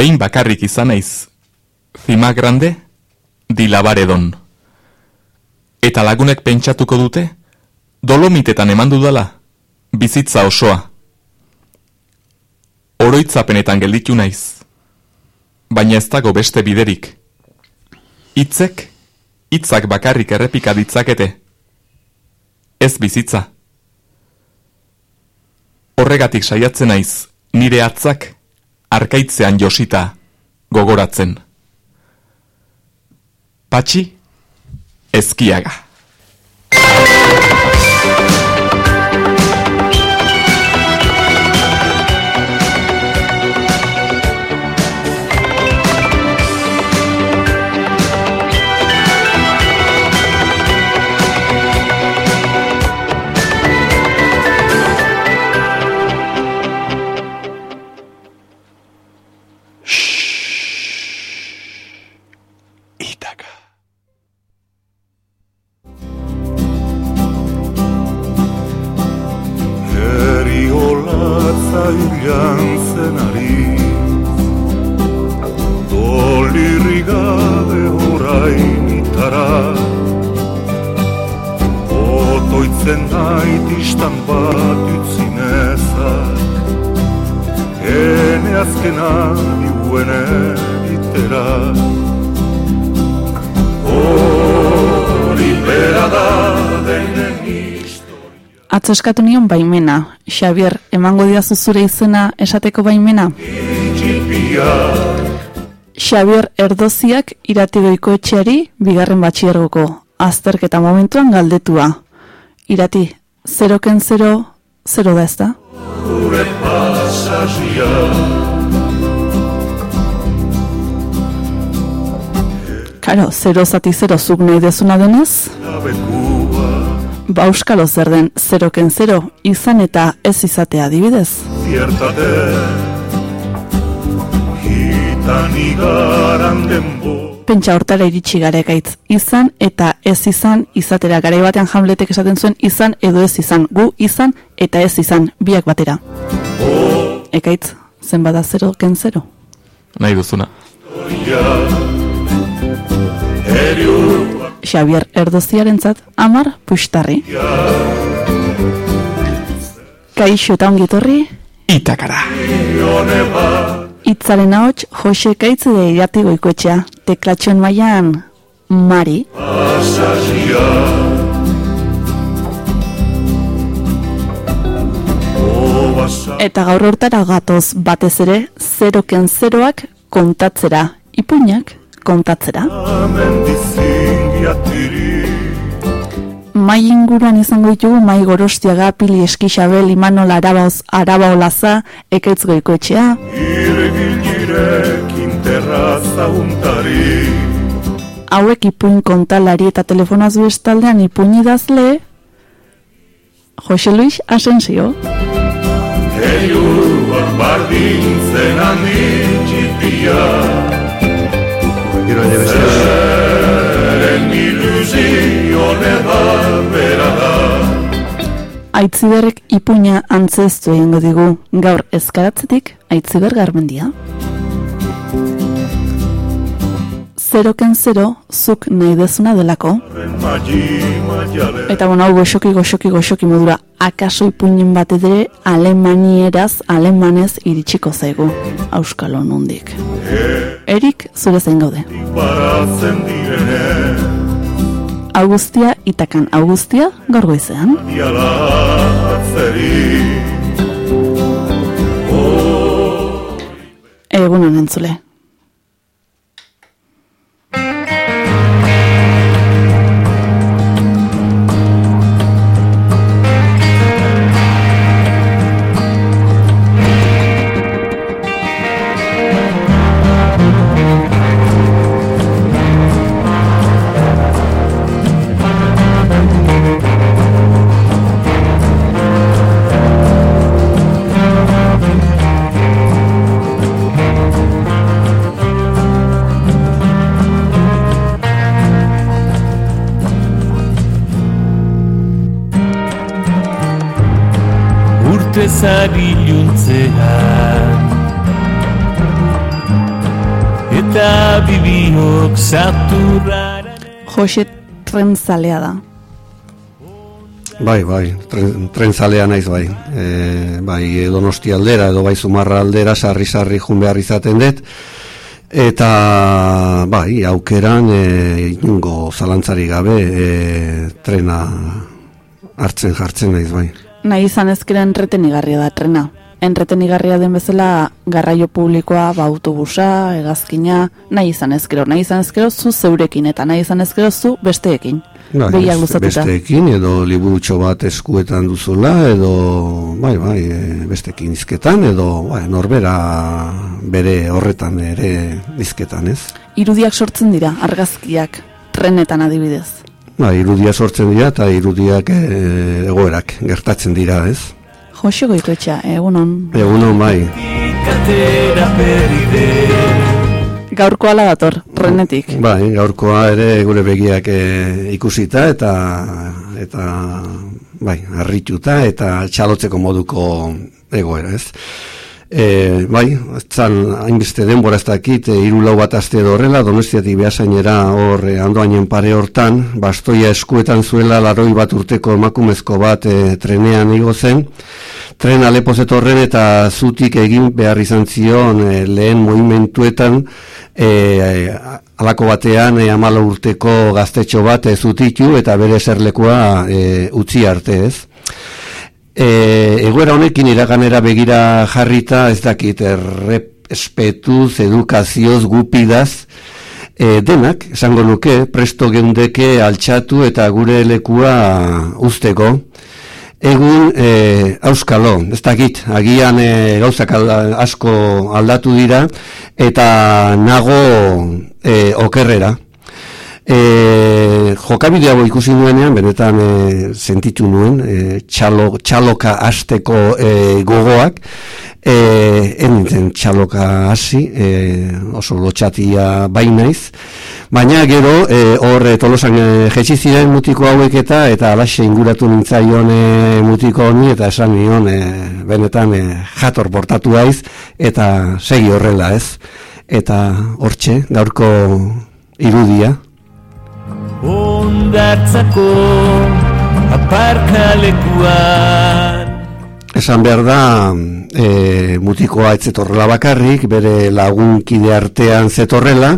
behin bakarrik izan naiz, zima grande, dilabaredon. Eta lagunek pentsatuko dute, dolomitetan eman dudala, bizitza osoa. Oroitzapenetan gelditu naiz, baina ez dago beste biderik. Itzek, itzak bakarrik errepika ditzakete. Ez bizitza. Horregatik saiatzen naiz, nire atzak, arkaitzean josita, gogoratzen. Patxi, ezkiaga. Eskatu nion baimena. Xavier, emango diazu zure izena esateko baimena? Xavier Erdoziak iratigoiko etxeari bigarren batxiergoko. Azterketa momentuan galdetua. Irati, zeroken zero, zero da ez da? Karo, zero zati zero zuk nahi dezuna denez? Ba euskalo zer den zeroken zero izan eta ez izatea adibidez. Ziertate Pentsa hortara iritsi gare gaitz izan eta ez izan izatera gare batean jamletek esaten zuen izan edo ez izan gu izan eta ez izan biak batera. Ekaitz, zen bada zero ken zero? Nahi duzuna. Xavier Erdoziaren zat, amar pustarri. Kaixo eta ongitorri. Itakara. Itzaren ahots, Jose Kaitze de irati goikoetxea. Teklatxon maian, Mari. Eta gaur hortara gatoz batez ere, zeroken zeroak kontatzera. Ipuñak kontatzera. Mai inguruan izango ditugu mai gorostiaga, pili eskixabel, imanol arabaoz, arabaolaza, ekaitz goiko etxea. Hauek ipuin kontalari eta telefonaz bestaldean ipuin idazle, Jose Luis Asensio. Heriuak bardintzen handi txipia, Giro ere Zeren ilusio bera da Aitziberrek ipuña antzeztu egingo digu gaur ezkaratzetik Aitziber garmendia. Zeroken zero, zuk nahi dezuna delako. Eta bueno, hau goxoki, goxoki, goxoki modura, akaso ipuñen bat edere alemanieraz, alemanez iritsiko zaigu, auskalo nondik. Erik, zure zein gaude. Augustia, itakan Augustia, gorgo izan. Egunon entzule. Zari luntzean eta bibiok zaturraren Jose trentzalea da. Bai, bai, tren, trentzalea naiz bai. E, bai, donosti aldera edo bai zumarra aldera sarri-sarri jun behar izaten dut. Eta, bai, aukeran e, inungo zalantzari gabe e, trena hartzen jartzen naiz bai. Nahi izan ezkera entretenigarria da trena. Entretenigarria den bezala garraio publikoa, ba, autobusa, egazkina, nahi izan ezkero. Nahi izan ezkero zu zeurekin eta nahi izan ezkero zu besteekin. Bai, luzatuta. besteekin edo liburutxo bat eskuetan duzula edo bai bai e, bestekin izketan edo bai, norbera bere horretan ere izketan ez Irudiak sortzen dira, argazkiak, trenetan adibidez. Ba, irudia sortzen dira eta irudiak e, egoerak gertatzen dira, ez? Jose goikoetxa, egunon. Egunon bai, Katera beride Gaurko ala dator, trenetik. bai, gaurkoa ere gure begiak e, ikusita eta eta bai, harrituta eta txalotzeko moduko egoera, ez? E, bai, zan hainbeste denbora ez dakit, e, hiru lau bat aste edo horrela, donostiatik behasainera hor e, andoainen pare hortan, bastoia eskuetan zuela laroi bat urteko emakumezko bat e, trenean igo zen, tren alepo zetorren eta zutik egin behar izan zion e, lehen movimentuetan e, alako batean e, amala urteko gaztetxo bat e, zutitu eta bere zerlekua e, utzi arte ez. E, egoera honekin iraganera begira jarrita ez dakit errespetuz, edukazioz, gupidaz, e, denak, esango nuke, presto geundeke altxatu eta gure lekua usteko. Egun e, auskalo, ez dakit, agian e, gauzak asko aldatu dira eta nago e, okerrera. E, jokabide hau ikusi nuenean, benetan e, sentitu nuen, e, txalo, txaloka hasteko e, gogoak, e, enintzen txaloka hasi, e, oso lotxatia bainaiz, baina gero e, hor e, tolosan e, jetxi ziren mutiko hauek eta eta alaxe inguratu nintzaion e, mutiko honi eta esan nion e, benetan e, jator portatu haiz eta segi horrela ez. Eta hortxe, gaurko irudia, Ondartzako aparkalekuan Esan behar da, e, mutikoa ez zetorrela bakarrik, bere lagunkide artean zetorrela,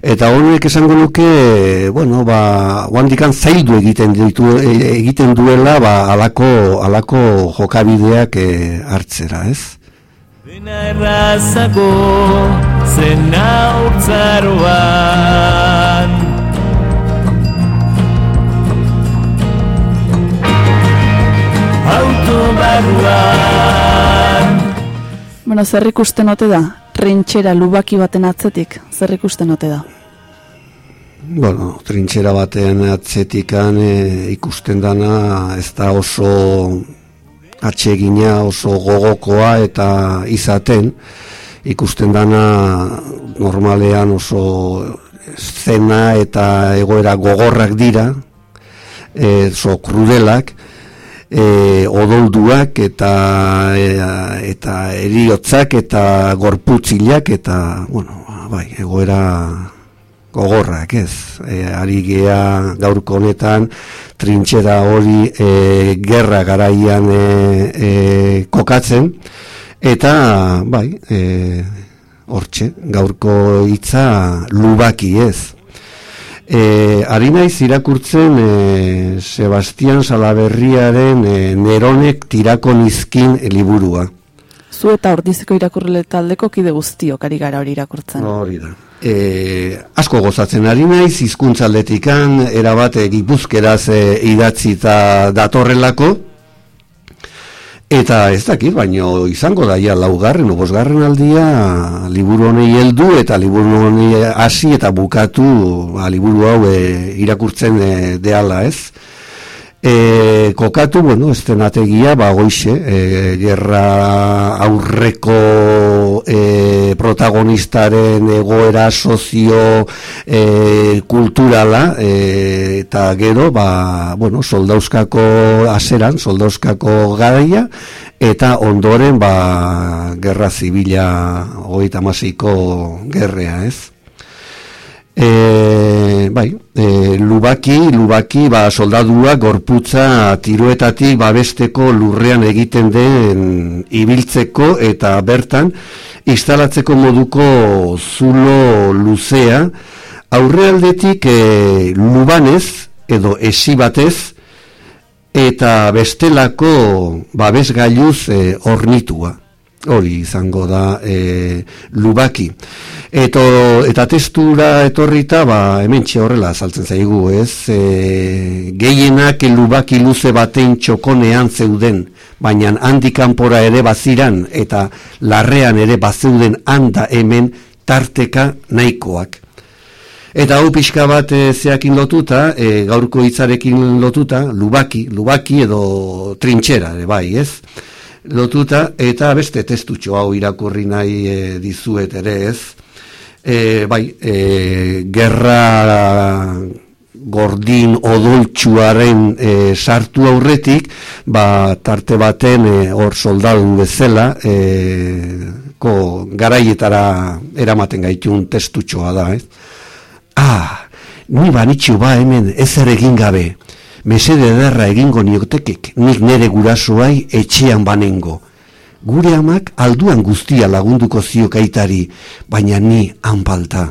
eta honek esango nuke, bueno, ba, oandikan zaildu egiten, ditu, e, egiten duela, ba, alako, alako jokabideak e, hartzera, ez? Dena errazago zen haurtzaroan Autobarruan Bueno, zer ikusten ote da? Trintxera lubaki baten atzetik, zer ikusten ote da? Bueno, trintxera baten atzetikan e, ikusten dana ez da oso atsegina, oso gogokoa eta izaten ikusten dana normalean oso zena eta egoera gogorrak dira, e, oso krudelak, e, odolduak eta e, eta eriotzak eta gorputzilak eta bueno, bai, egoera gogorrak, ez. E, ari gea gaurko honetan trintxera hori e, gerra garaian e, e, kokatzen eta bai, e, hortxe, gaurko hitza lubaki ez. E, ari naiz irakurtzen e, Sebastian Salaberriaren e, Neronek tirako nizkin liburua. Zu eta ordiziko irakurrele taldeko kide guztiok ari gara hori irakurtzen. Hori da. E, asko gozatzen ari naiz, hizkuntzaldetikan erabat e, gipuzkeraz e, idatzita datorrelako, Eta ez dakit, baino izango da ja laugarren, bosgarren aldia liburu honei heldu eta liburu honei hasi eta bukatu ba, liburu hau e, irakurtzen e, deala ez. E, kokatu, bueno, estenategia, ba, goixe, e, gerra aurreko e, protagonistaren egoera sozio e, kulturala, e, eta gero, ba, bueno, soldauzkako aseran, soldauzkako garaia, eta ondoren, ba, gerra zibila hogeita masiko gerrea, ez? E, bai, e, lubaki, lubaki, ba, soldadua gorputza tiroetatik babesteko lurrean egiten den ibiltzeko eta bertan instalatzeko moduko zulo luzea. Aurrealdetik e, lubanez edo esi batez eta bestelako babesgailuz e, ornitua hori izango da e, lubaki. Eto, eta testura etorrita, ba, hemen horrela saltzen zaigu, ez? E, gehienak lubaki luze batein txokonean zeuden, baina handikanpora ere baziran, eta larrean ere bazeuden handa hemen tarteka nahikoak. Eta hau pixka bat e, zeakin lotuta, e, gaurko hitzarekin lotuta, lubaki, lubaki edo trintxera, ere bai, ez? Lotuta eta beste testutxo hau irakurri nahi e, dizuet ere ez. E, bai, e, gerra gordin odoltsuaren e, sartu aurretik, ba, tarte baten e, hor soldadu bezala, e, ko garaietara eramaten gaitun testutxoa da, ez? Ah, ni banitxu ba hemen ezer egin gabe, mesede derra egingo niotekek, nik nere gurasoai etxean banengo. Gure amak alduan guztia lagunduko ziokaitari, baina ni hanpalta.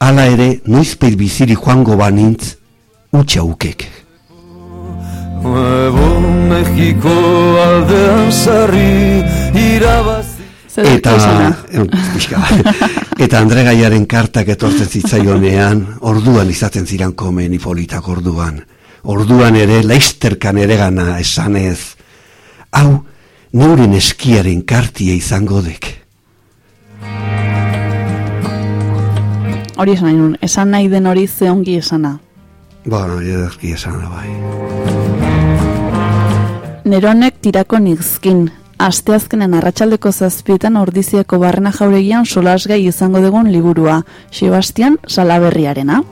Hala ere, noizpeir biziri joango banintz, utxa ukek. Nuevo Mexiko aldean zarri irabazi Eta, eh, eta Andre Gaiaren kartak etortzen zitzaionean, orduan izaten ziran komen ipolitak orduan. Orduan ere, laizterkan ere gana esanez, hau, neuren eskiaren kartia izango dek. Hori esan nahi nun, esan nahi den hori ze ongi esana. Ba, ederki esan da bai. Neronek tirako nizkin. Asteazkenen arratsaldeko zazpietan ordiziako barrena jauregian solasgai izango dugun liburua. Sebastian Salaberriarena.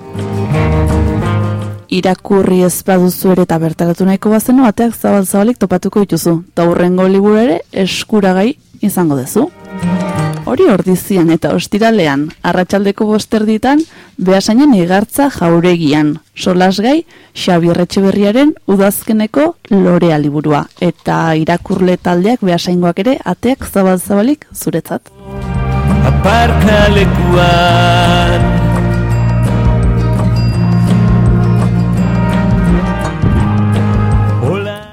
Irakurri ez baduzu ere eta bertaratu nahiko bazenu, ateak zabal-zabalik topatuko dituzu. Ta hurrengo liburu ere eskuragai izango duzu. Hori ordizian eta ostiralean, arratsaldeko bosterditan, behasainen igartza jauregian, solasgai Xabier Etxeberriaren udazkeneko lorea liburua. Eta irakurle taldeak behasaingoak ere ateak zabal-zabalik zuretzat. aparkalekuan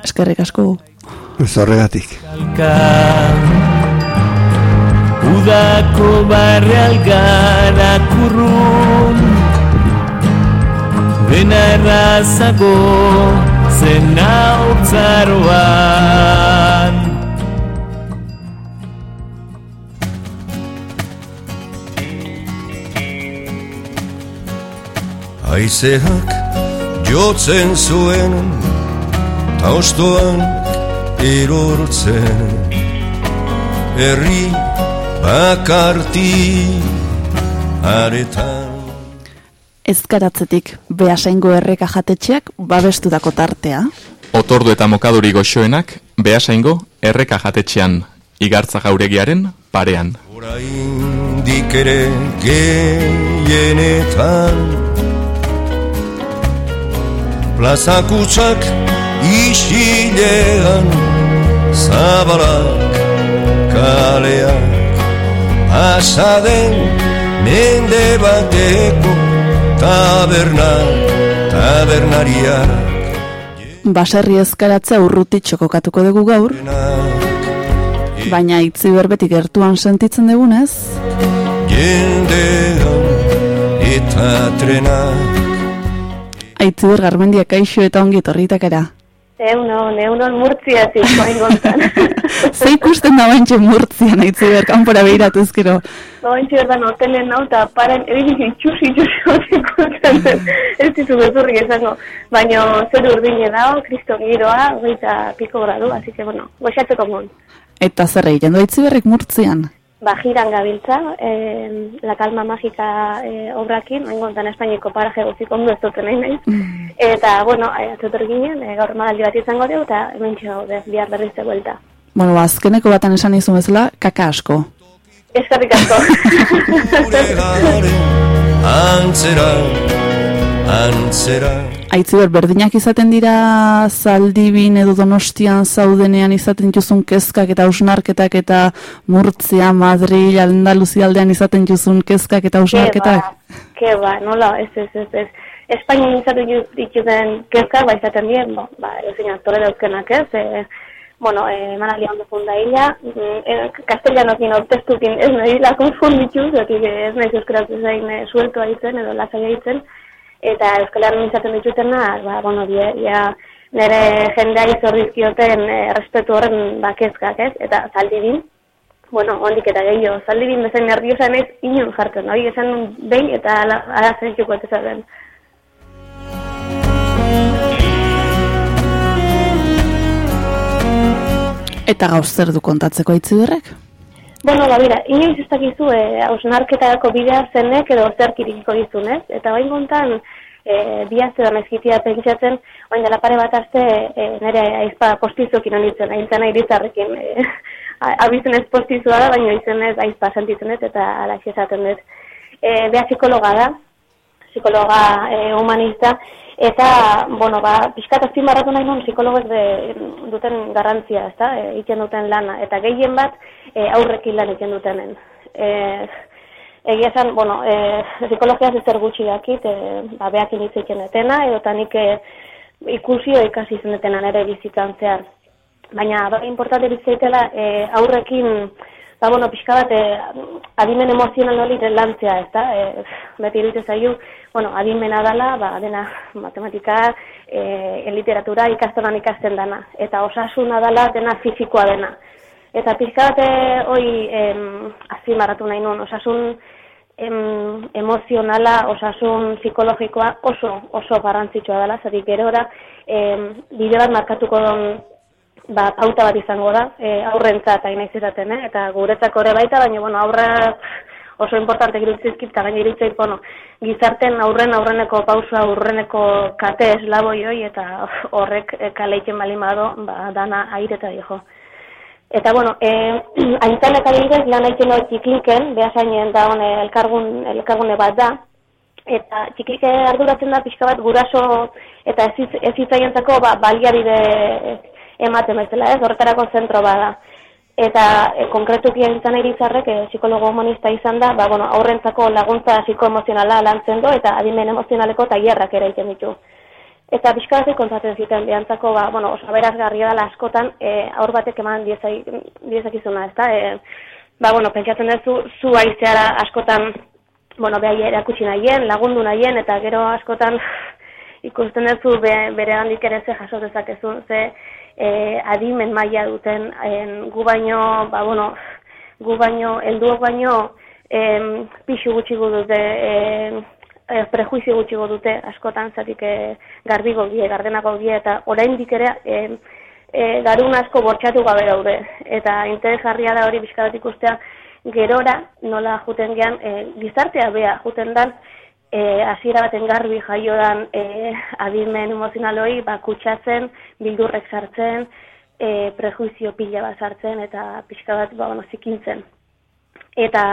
Eskerrik asko. Ez horregatik. Udako barre algara kurrun Dena errazago zen hautzaroan Haizeak jotzen zuen Taustoan erortzen Herri bakarti aretan Ezkaratzetik behasaingo erreka jatetxeak babestutako tartea. Otordu eta mokaduri goxoenak, behasaingo, erreka jatetxean, igartza jauregiaren parean. Oraindik ere gehienetan Plazakutsak isilean Zabalak kaleak Pasaden mende bateko tabernak Tabernariak. Baserri ezkaratzea urruti kokatuko dugu gaur, baina itzi berbetik gertuan sentitzen dugunez, Jendean eta trenak. Aitziber garmendia kaixo eta ongi etorritakera. Neuno, neunon murtziatik, oain gontan. Ze ikusten da baintxe murtzian Aitziber, kanpora behiratuz gero. Oain berdan hotelen nau, eta paren, ebizik itxusi, itxusi hotekutzen, ez dizu bezurrik esango. Baina zer urdine dao, kriston giroa, goita piko gradu, así que, bueno, goxatzeko mon. Eta zer egiten du Aitziberrek murtzian? Ba, jiran gabiltza, eh, La Calma Mágica eh, obrakin, oain gontan Espainiko paraje guzik ondo ez duten nahi naiz. Eta, bueno, eh, atzotor ginen, eh, gaur malaldi bat izango dugu, eta hemen gaude, bihar berriz de vuelta. Bueno, ba, azkeneko batan esan izun bezala, kaka asko. Eskerrik asko. antzera, antzera. Aitziber, berdinak izaten dira zaldibin edo donostian zaudenean izaten juzun kezkak eta ausnarketak eta Murtzia, Madrid, Andaluzia aldean izaten juzun kezkak eta ausnarketak? Ke ba, nola, ez, ez, ez, ez. Espainia izaten dituzten kezkak, ba, izaten dien, bo, ba, ezin aktore dauzkenak ez, e, bueno, e, manalia ondo funda illa, mm, e, castellanokin ortestukin ez nahi la konfunditu, zatik ez nahi euskaraz zain e, sueltoa itzen edo lasaia itzen, eta euskal herrian izaten ditutena, ba, bueno, die, ja, nire jendea izorrizkioten e, respetu horren ba, kezkak ez, eta zaldibin, bueno, ondik eta gehiago, zaldibin bezain nerviosa naiz inon jartzen, hori esan behin eta ala zentxuko ez ezaten. Eta gaur zer du kontatzeko aitziberrek? Bueno, ba, bera, inoiz ez dakizu, e, hausnarketako bidea zenek edo zerk irikiko dizunez, eta bain kontan, e, biazte da mezkitia pentsatzen, oin dela pare bat aste e, nire aizpa postizokin onitzen, aintzen irizarrekin, e, abizen ez postizua da, baina izen ez aizpa sentitzen ez, eta ala esaten dut. E, bea psikologa da, psikologa e, humanista, eta, bueno, ba, pixkat azpimarratu nahi nun psikologek de, duten garrantzia, ezta, e, egiten duten lana, eta gehien bat e, aurrekin lan egiten dutenen. E, egia esan, bueno, e, psikologia zer gutxi dakit, e, ba, behakin hitz egiten etena, edo tanik e, ikusi o ikasi zenetena ere bizitzan zehar. Baina, ba, importante bizitela, e, aurrekin, ba, bueno, pixka bat, e, adimen emozional hori lantzea, ez da? E, beti iruditzen zaigu, bueno, adimena dela, ba, dena matematika, e, literatura ikastolan ikasten dana. Eta osasuna dela dena fizikoa dena. Eta pixka bat, e, hoi, em, azpimarratu nahi nun, osasun em, emozionala, osasun psikologikoa oso, oso garrantzitsua dela, zatik gerora, em, bide bat markatuko don ba, pauta bat izango da, e, aurrentzat hain naiz izaten, eh? eta guretzako ere baita, baina bueno, aurra oso importante iruditzizkit, eta gaina iruditzait, bueno, gizarten aurren aurreneko pausa, aurreneko kate eslaboi hoi, eta horrek e, kaleiken balimado, ba, dana aire eta dijo. Eta, bueno, eh, aintzanek adibidez, lan aitzen hori txikliken, behasainen da hone elkargun, elkargune bat da, eta txiklike arduratzen da pixka bat guraso eta ez, ez ba, baliabide ematen bezala, ez, horretarako zentro bada. Eta e, konkretuki egiten irizarrek, e, psikologo humanista izan da, ba, bueno, aurrentzako laguntza psikoemozionala lantzen du, eta adimen emozionaleko tailerrak ere egiten ditu. Eta pixka bat kontatzen ziten behantzako, ba, bueno, oso aberazgarria dela askotan, e, aur batek eman diezai, diezakizuna, ez da? E, ba, bueno, pentsatzen duzu, zu aizeara askotan, bueno, behai erakutsi nahien, lagundu nahien, eta gero askotan ikusten duzu be, bere handik ere ze jaso dezakezun, ze e, adimen maila duten, en, gu baino, ba, bueno, gu baino, helduok baino, em, pixu gutxigo dute, em, e, prejuizio gutxigo dute askotan zatik e, garbigo die, gardenako die, eta oraindik ere e, e, garun asko bortxatu gabe daude. Eta interesgarria da hori bizkarat ikustea, gerora nola juten gean, e, gizartea bea juten dan, e, hasiera baten garbi jaio dan e, adimen emozionaloi, ba, kutsatzen, bildurrek sartzen, e, prejuizio pila bat sartzen, eta pixka bat, ba, bueno, zikintzen. Eta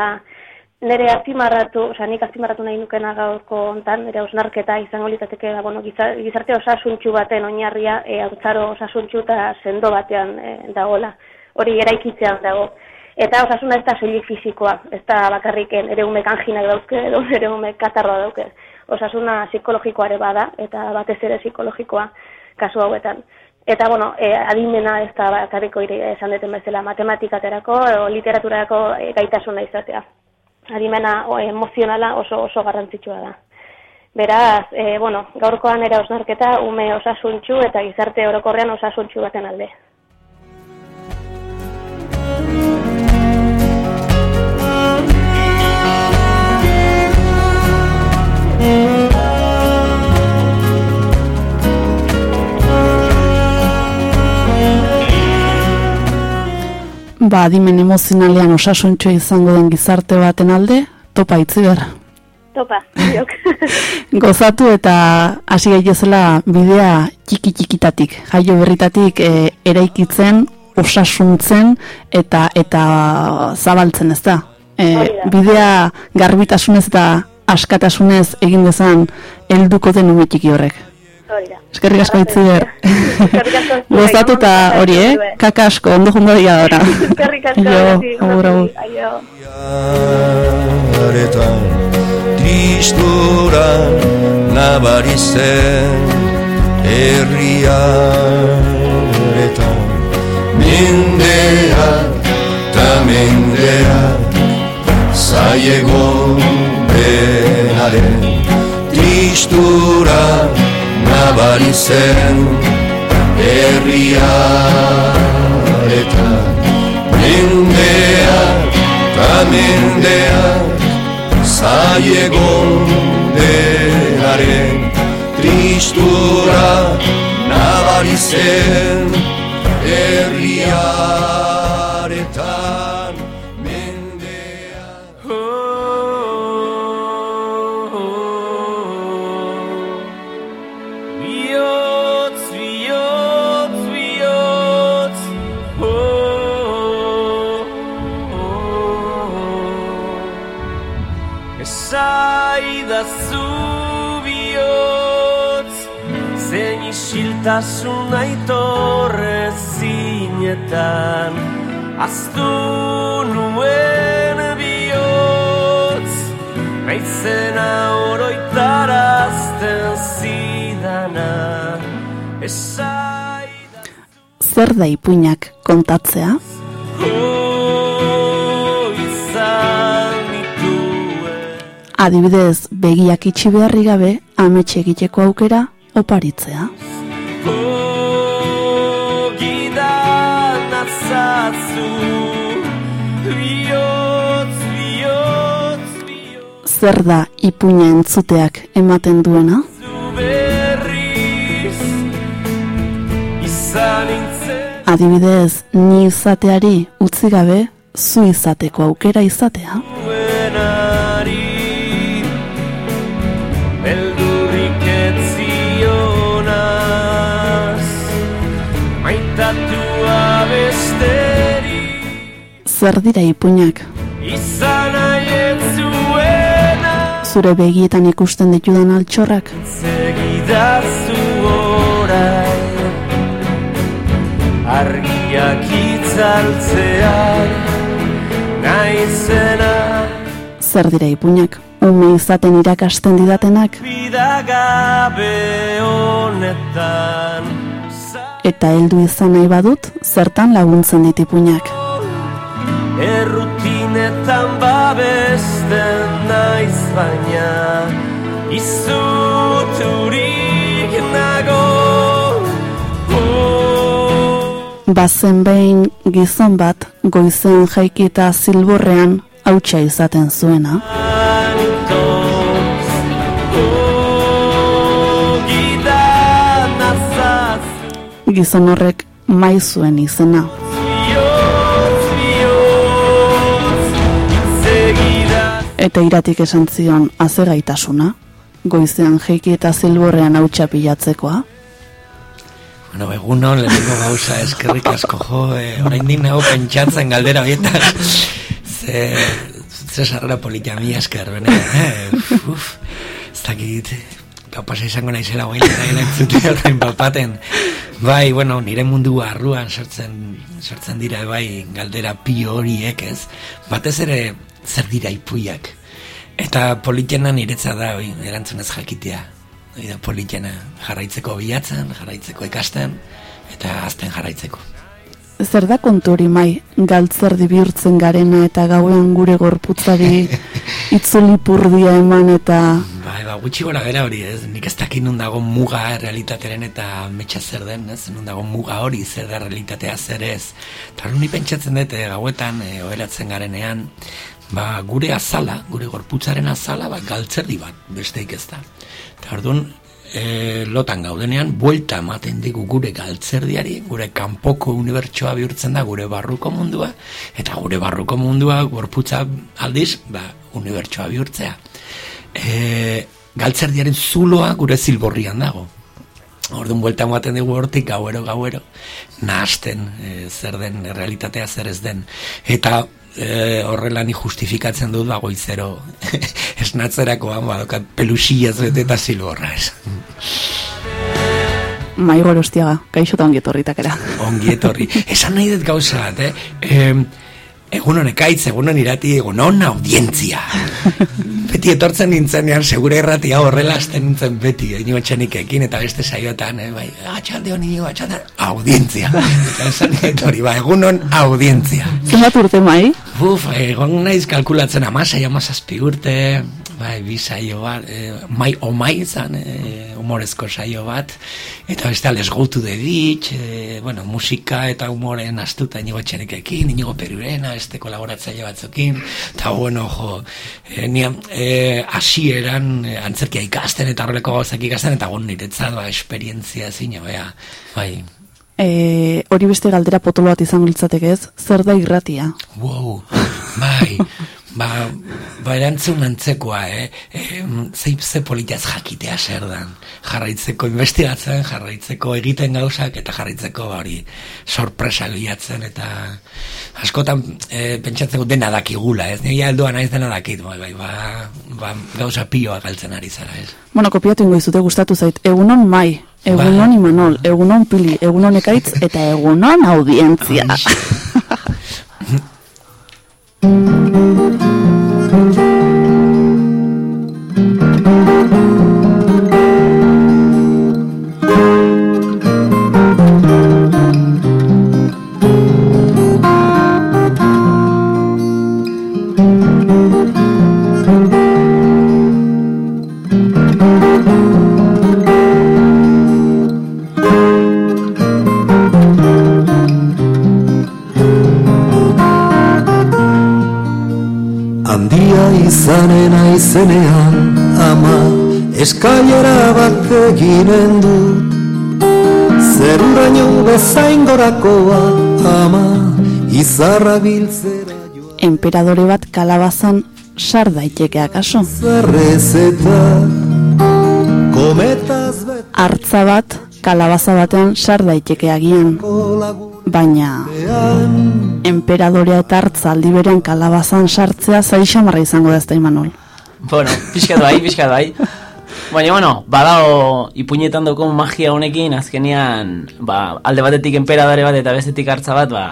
nire azpimarratu, osea, nik azpimarratu nahi nukena gaurko hontan, nire osnarketa izango litzateke, ba, bueno, giza- gizarte osasuntxu baten oinarria, e, osasuntxu eta sendo batean e, dagola. Hori eraikitzean dago. Eta osasuna ez da soilik fisikoa, ez da bakarrik ere umek anginak dauzke, edo ere umek katarroa dauke. Osasuna psikologikoa ere bada, eta batez ere psikologikoa kasu hauetan. Eta, bueno, e, adimena ez da bakarriko ire esan deten bezala matematikaterako o literaturako e, gaitasuna izatea. Adimena o, emozionala oso oso garrantzitsua da. Beraz, e, bueno, gaurkoan era osnarketa ume osasuntxu eta gizarte orokorrean osasuntxu baten alde. Ba, adimen emozionalean osasuntxo izango den gizarte baten alde, topa itziber. Topa, biok. Gozatu eta hasi gaitezela bidea txiki txikitatik, jaio berritatik e, eraikitzen, osasuntzen eta eta zabaltzen ez da. E, bidea garbitasunez eta askatasunez egin dezan helduko den ume txiki horrek. Hori da. Eskerrik asko itziber. Asko zuei, Gozatu eta hori, eh? Kaka asko, ondo jungo dira dora. Eskerrik asko. Agur, agur. Aio. Aretan tristura nabari zen herriaretan mendea ta mendea zaiego benaren tristura nabari zen herriaretan mendea ta mendea zaiego benaren tristura nabari zen isiltasun aitorre zinetan Aztu nuen bihotz Naizena oroitarazten zidana Esaidazu Zer da ipuinak kontatzea? Adibidez, begiak itxi beharri gabe, ametxe egiteko aukera oparitzea. Gidan atzazu Biotz, biotz, biotz Zer da ipuina entzuteak ematen duena? Zu berriz Izan nintzen Adibidez, ni izateari utzi gabe, zu izateko aukera izatea. duenari Zer dira ipuinak? Zure begietan ikusten ditudan altxorrak? Segidazu orain Argiak itzaltzean Naizena Zer dira ipuinak? Ume izaten irakasten didatenak? Bidagabe honetan Eta heldu izan nahi badut, zertan laguntzen dit ipuinak? Errutinetan babesten naiz baina Izuturik nago oh. Bazen behin gizon bat goizen jaikita zilborrean hautsa izaten zuena. Oh, gidan azaz, Gizon horrek mai zuen izena. Eta iratik esan zion azegaitasuna, goizean jeiki eta zilborrean hautsa pilatzekoa. Bueno, egunon, lehenengo gauza eskerrik asko jo, eh, oraindik nago pentsatzen galdera horietan. Ze, ze sarrera polita mi esker, benetan, eh? Uf, ez dakit, papasa izango naizela guain eta entzutea orain papaten. Bai, bueno, nire mundu arruan sortzen, sortzen dira, bai, galdera pio horiek, ez? Batez ere, zer dira ipuiak. Eta politena niretza da, oi, erantzunez jakitea. Hori da politena jarraitzeko bilatzen, jarraitzeko ikasten, eta azten jarraitzeko. Zer da kontu hori mai, galtzerdi bihurtzen garena eta gauen gure gorputzari itzulipurdia eman eta Bai, ba, gutxi gora bera hori, ez? Nik ez dakit nun dago muga realitateren eta metxa zer den, ez? Nun dago muga hori, zer da realitatea zer ez. Eta hori pentsatzen dut, eh, gauetan, e, oheratzen garenean, ba, gure azala, gure gorputzaren azala, ba, galtzerdi bat, besteik ez da. Eta orduan, e, lotan gaudenean, buelta ematen digu gure galtzerdiari, gure kanpoko unibertsoa bihurtzen da gure barruko mundua, eta gure barruko mundua, gorputza aldiz, ba, unibertsoa bihurtzea. E, galtzerdiaren zuloa gure zilborrian dago. Orduan buelta ematen dugu hortik gauero gauero nahasten e, zer den realitatea zer ez den eta e, horrela ni justifikatzen dut ba goizero esnatzerakoan, badokat pelusiaz bete eta zilborra, ez. Mai gorostiaga, kaixo eta ongietorritakera. Ongi etorri. Esan nahi dut gauza bat, eh? Em, egunon ekaitz, egunon irati, egunon audientzia. beti etortzen nintzenean, segure erratia horrela hasten nintzen beti, inigo txanikekin, eta beste saiotan, eh? bai, atxalde honi, atxalde, audientzia. Esan hori, ba, egunon audientzia. Zenbat urte mai? Buf, egon naiz kalkulatzen amasai, amazazpi urte, bai, bi saio bat, e, mai o mai izan, e, humorezko saio bat, eta beste les go to the beach, e, bueno, musika eta humoren astuta inigo txerekekin, inigo perurena, este kolaboratzaile batzukin, eta bueno, jo, e, nia, e, asieran e, antzerkia ikasten eta horreleko gauzak ikasten, eta gon niretzat, ba, esperientzia zine, bea, bai, E, hori beste galdera potolo bat izango litzateke ez? Zer da irratia? Wow, bai, ba, ba erantzun antzekoa, eh? E, ze, ze politaz jakitea zer dan. Jarraitzeko investigatzen, jarraitzeko egiten gauzak, eta jarraitzeko ba, hori sorpresa bilatzen, eta askotan e, pentsatzeko dena dakigula, ez? Nire aldoa naiz dena dakit, bai, bai, ba, ba, gauza pioa galtzen ari zara, ez? Bueno, kopiatu ingo izute gustatu zait. Egunon mai, egunon imanol, egunon pili, egunon ekaitz, eta egunon audientzia. Handia izanen aizenean ama Eskailera bat eginen dut Zeruraino bezain gorakoa ama Izarra biltzera joan. Emperadore bat kalabazan sar daiteke akaso. Zerrez eta Kometaz Artza bat kalabaza batean sar daiteke agian, baina emperadorea eta hartza aldi berean kalabazan sartzea zai xamarra izango da ez da Imanol. Bueno, pixkat bai, pixkat bai. Baina, bueno, badao ipuinetan dauko magia honekin, azkenean, ba, alde batetik enperadore bat eta bestetik hartza bat, ba,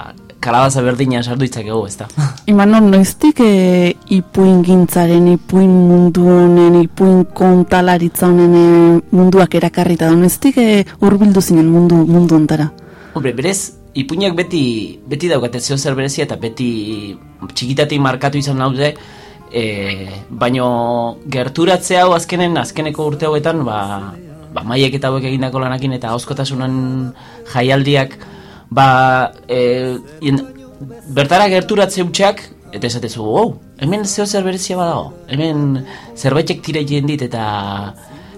kalabaza berdina sartu ditzakegu, ez da. Imanol, noiztik e, ipuin gintzaren, ipuin mundu honen, ipuin kontalaritza honen e, munduak erakarrita noiztik e, urbildu zinen mundu, mundu ontara. Hombre, berez, ipuinak beti, beti daukate zeo zer berezia eta beti txikitatik markatu izan daude, e, baino gerturatze hau azkenen, azkeneko urte hauetan, ba, ba maiek eta hauek egindako lanakin eta hauskotasunan jaialdiak, ba, e, in, bertara gerturatze utxak, eta esatezu, wow, hemen zeo zer berezia badago, hemen zerbaitek tire dit eta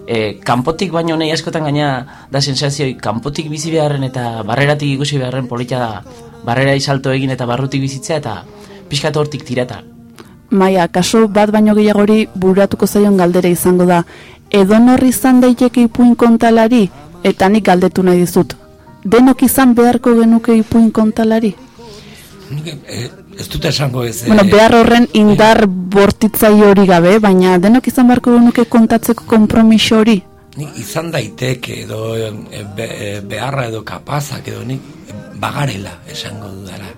e, kanpotik baino nahi askotan gaina da sensazioi kanpotik bizi beharren eta barreratik ikusi beharren polita da barrera isalto egin eta barrutik bizitzea eta pixkat hortik tirata. Maia, kaso bat baino gehiagori buratuko zaion galdera izango da, edonor izan daiteke ipuin kontalari, eta nik galdetu nahi dizut. Denok izan beharko genuke ipuin kontalari? Eh, ez dut esango ez... eh, Bueno, behar horren indar bortitzaile hori gabe, baina denok izan beharko genuke kontatzeko konpromiso hori? Nik izan daiteke edo eh, eh, beharra edo kapazak edo nik bagarela esango dudara.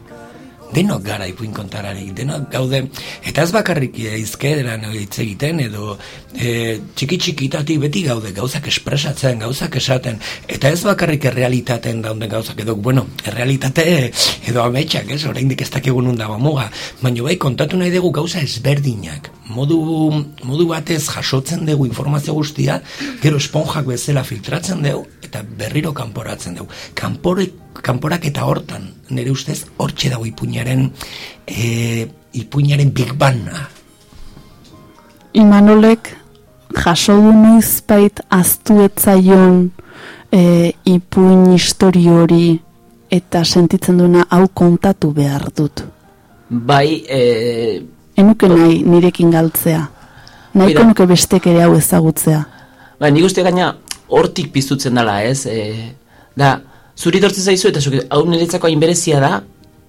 Denok gara ipuin kontarari, denok gaude, eta ez bakarrik izkederan hitz egiten edo e, txiki txikitatik beti gaude gauzak espresatzen, gauzak esaten, eta ez bakarrik errealitaten dauden gauzak edo, bueno, errealitate edo ametsak, ez, oraindik ez dakigun nun dago muga, baina bai kontatu nahi dugu gauza ezberdinak, modu, modu batez jasotzen dugu informazio guztia, gero esponjak bezala filtratzen dugu, eta berriro kanporatzen dugu. Kanpore, kanporak eta hortan, nire ustez, hortxe dago ipuñaren, e, ipuñaren big bana. Imanolek jaso du noizbait aztu etzaion e, ipuin histori hori eta sentitzen duena hau kontatu behar dut. Bai, e, Enuke nahi nirekin galtzea. Nahiko Mira. nuke bestek ere hau ezagutzea. bai, nik uste gaina hortik piztutzen dela, ez? E, da, zuri dortzen zaizu eta zuk, hau niretzako hain berezia da,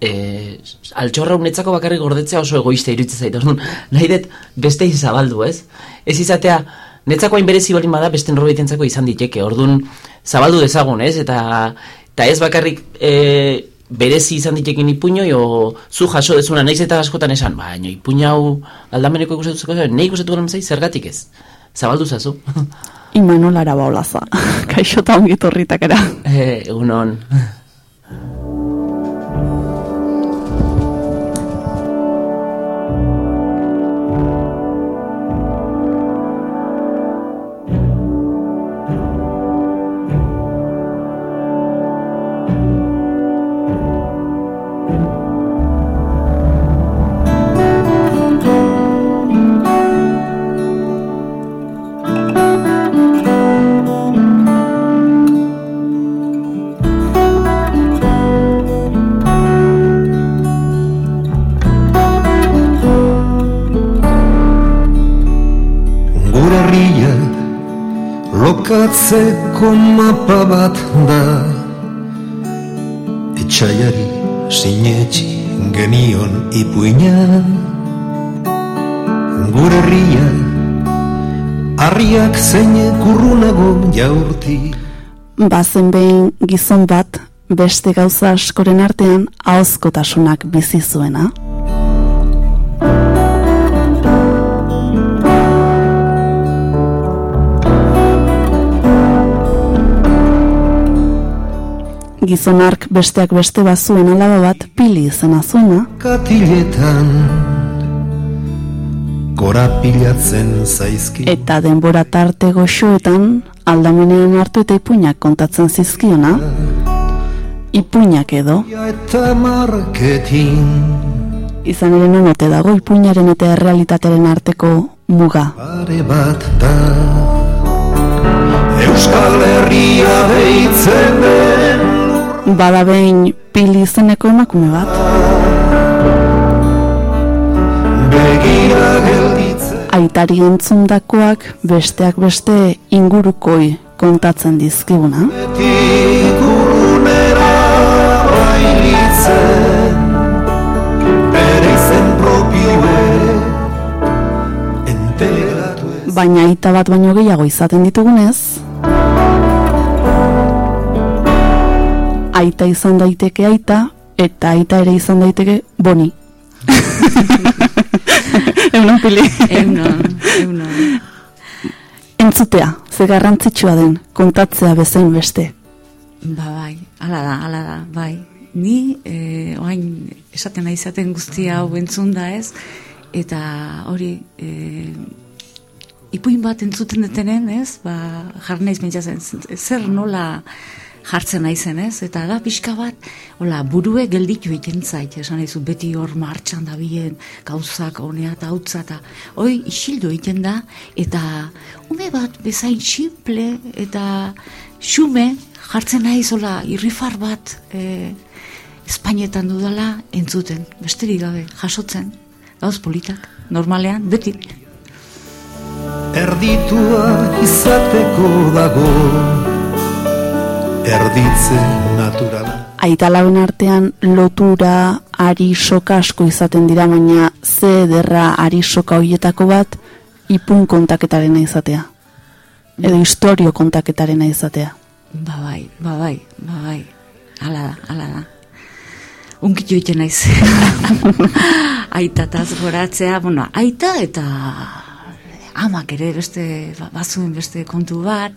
e, altxorra unetzako bakarrik gordetzea oso egoista iruditzen zait. Orduan, nahi dut beste zabaldu, ez? Ez izatea, netzako hain berezi balin bada beste norbaitentzako izan diteke. Orduan, zabaldu dezagun, ez? Eta, eta ez bakarrik e, berezi izan ditekin ipuño, jo, zu jaso dezuna, naiz eta askotan esan, baina ipuño hau aldameneko ikusetuko, nahi ikusetu gara zai, zergatik ez? Zabaldu zazu. Imanol araba olaza. Kaixo eta ongi torritak era. Eh, egunon. lokatzeko mapa bat da. Etxaiari sinetxi genion ipuina Gure herria harriak zeine kurrunago jaurti Bazen behin gizon bat, beste gauza askoren artean ahozkotasunak bizi zuena. Gizonark besteak beste bazuen alaba bat pili izena zuena, katiletan Korapilatzen zaizki. Eta denbora tarte goxoetan aldamenean hartu eta ipuinak kontatzen zizkiona, ipuinak edo, eta marketing izan ere non ote dago ipuinaren eta errealitatearen arteko muga. pare bat da. Euskal Herria deitzen den Bada behin pili izeneko emakume bat, aitari entzundakoak besteak beste ingurukoi kontatzen dizkiguna, baina aita bat baino gehiago izaten ditugunez, aita izan daiteke aita, eta aita ere izan daiteke boni. Eunon pili. Eunon, eunon. Entzutea, ze garrantzitsua den, kontatzea bezain beste. Ba, bai, ala da, ala da, bai. Ni, e, oain, esaten nahi izaten guztia hau entzun da ez, eta hori, e, ipuin bat entzuten detenen, ez, ba, jarri naiz pentsatzen, zer nola jartzen naizen, ez, eta da pixka bat, hola, burue gelditu egiten zait, esan naizu, beti hor martxan da bien, gauzak, honea eta hautza, eta hoi isildu egiten da, eta ume bat bezain simple, eta xume, jartzen naiz, hola, irrifar bat, e, Espainetan dudala entzuten, besterik gabe, jasotzen, gauz politak, normalean, beti. Erditua izateko dago Erditze naturala Aita laben artean lotura, ari soka asko izaten dira, baina ze ederra ari soka hoietako bat ipun kontaketarena izatea. Edo historio kontaketarena izatea. Ba bai, ba bai, ba bai, ala da, ala da. Unkitu egiten naiz. Aitataz goratzea, bueno, aita eta amak ere beste, ba- bazuen beste kontu bat,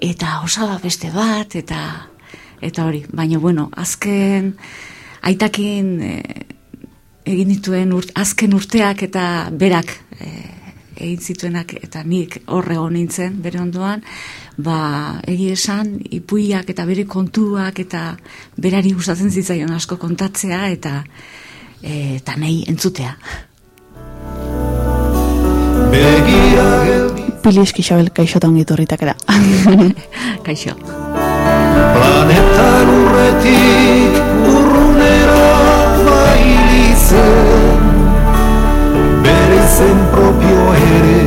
eta osaba beste bat, eta eta hori, baina bueno, azken aitakin eh, egin dituen urt, azken urteak eta berak eh, egin zituenak eta nik horre nintzen bere ondoan, ba, egi esan, ipuiak eta bere kontuak eta berari gustatzen zitzaion asko kontatzea eta e, eta nahi entzutea. Begira Pili eskixabel kaixo eta ongi etorritakera. Kaixo. Planetan urretik urrunera bailitzen Bere izen propio ere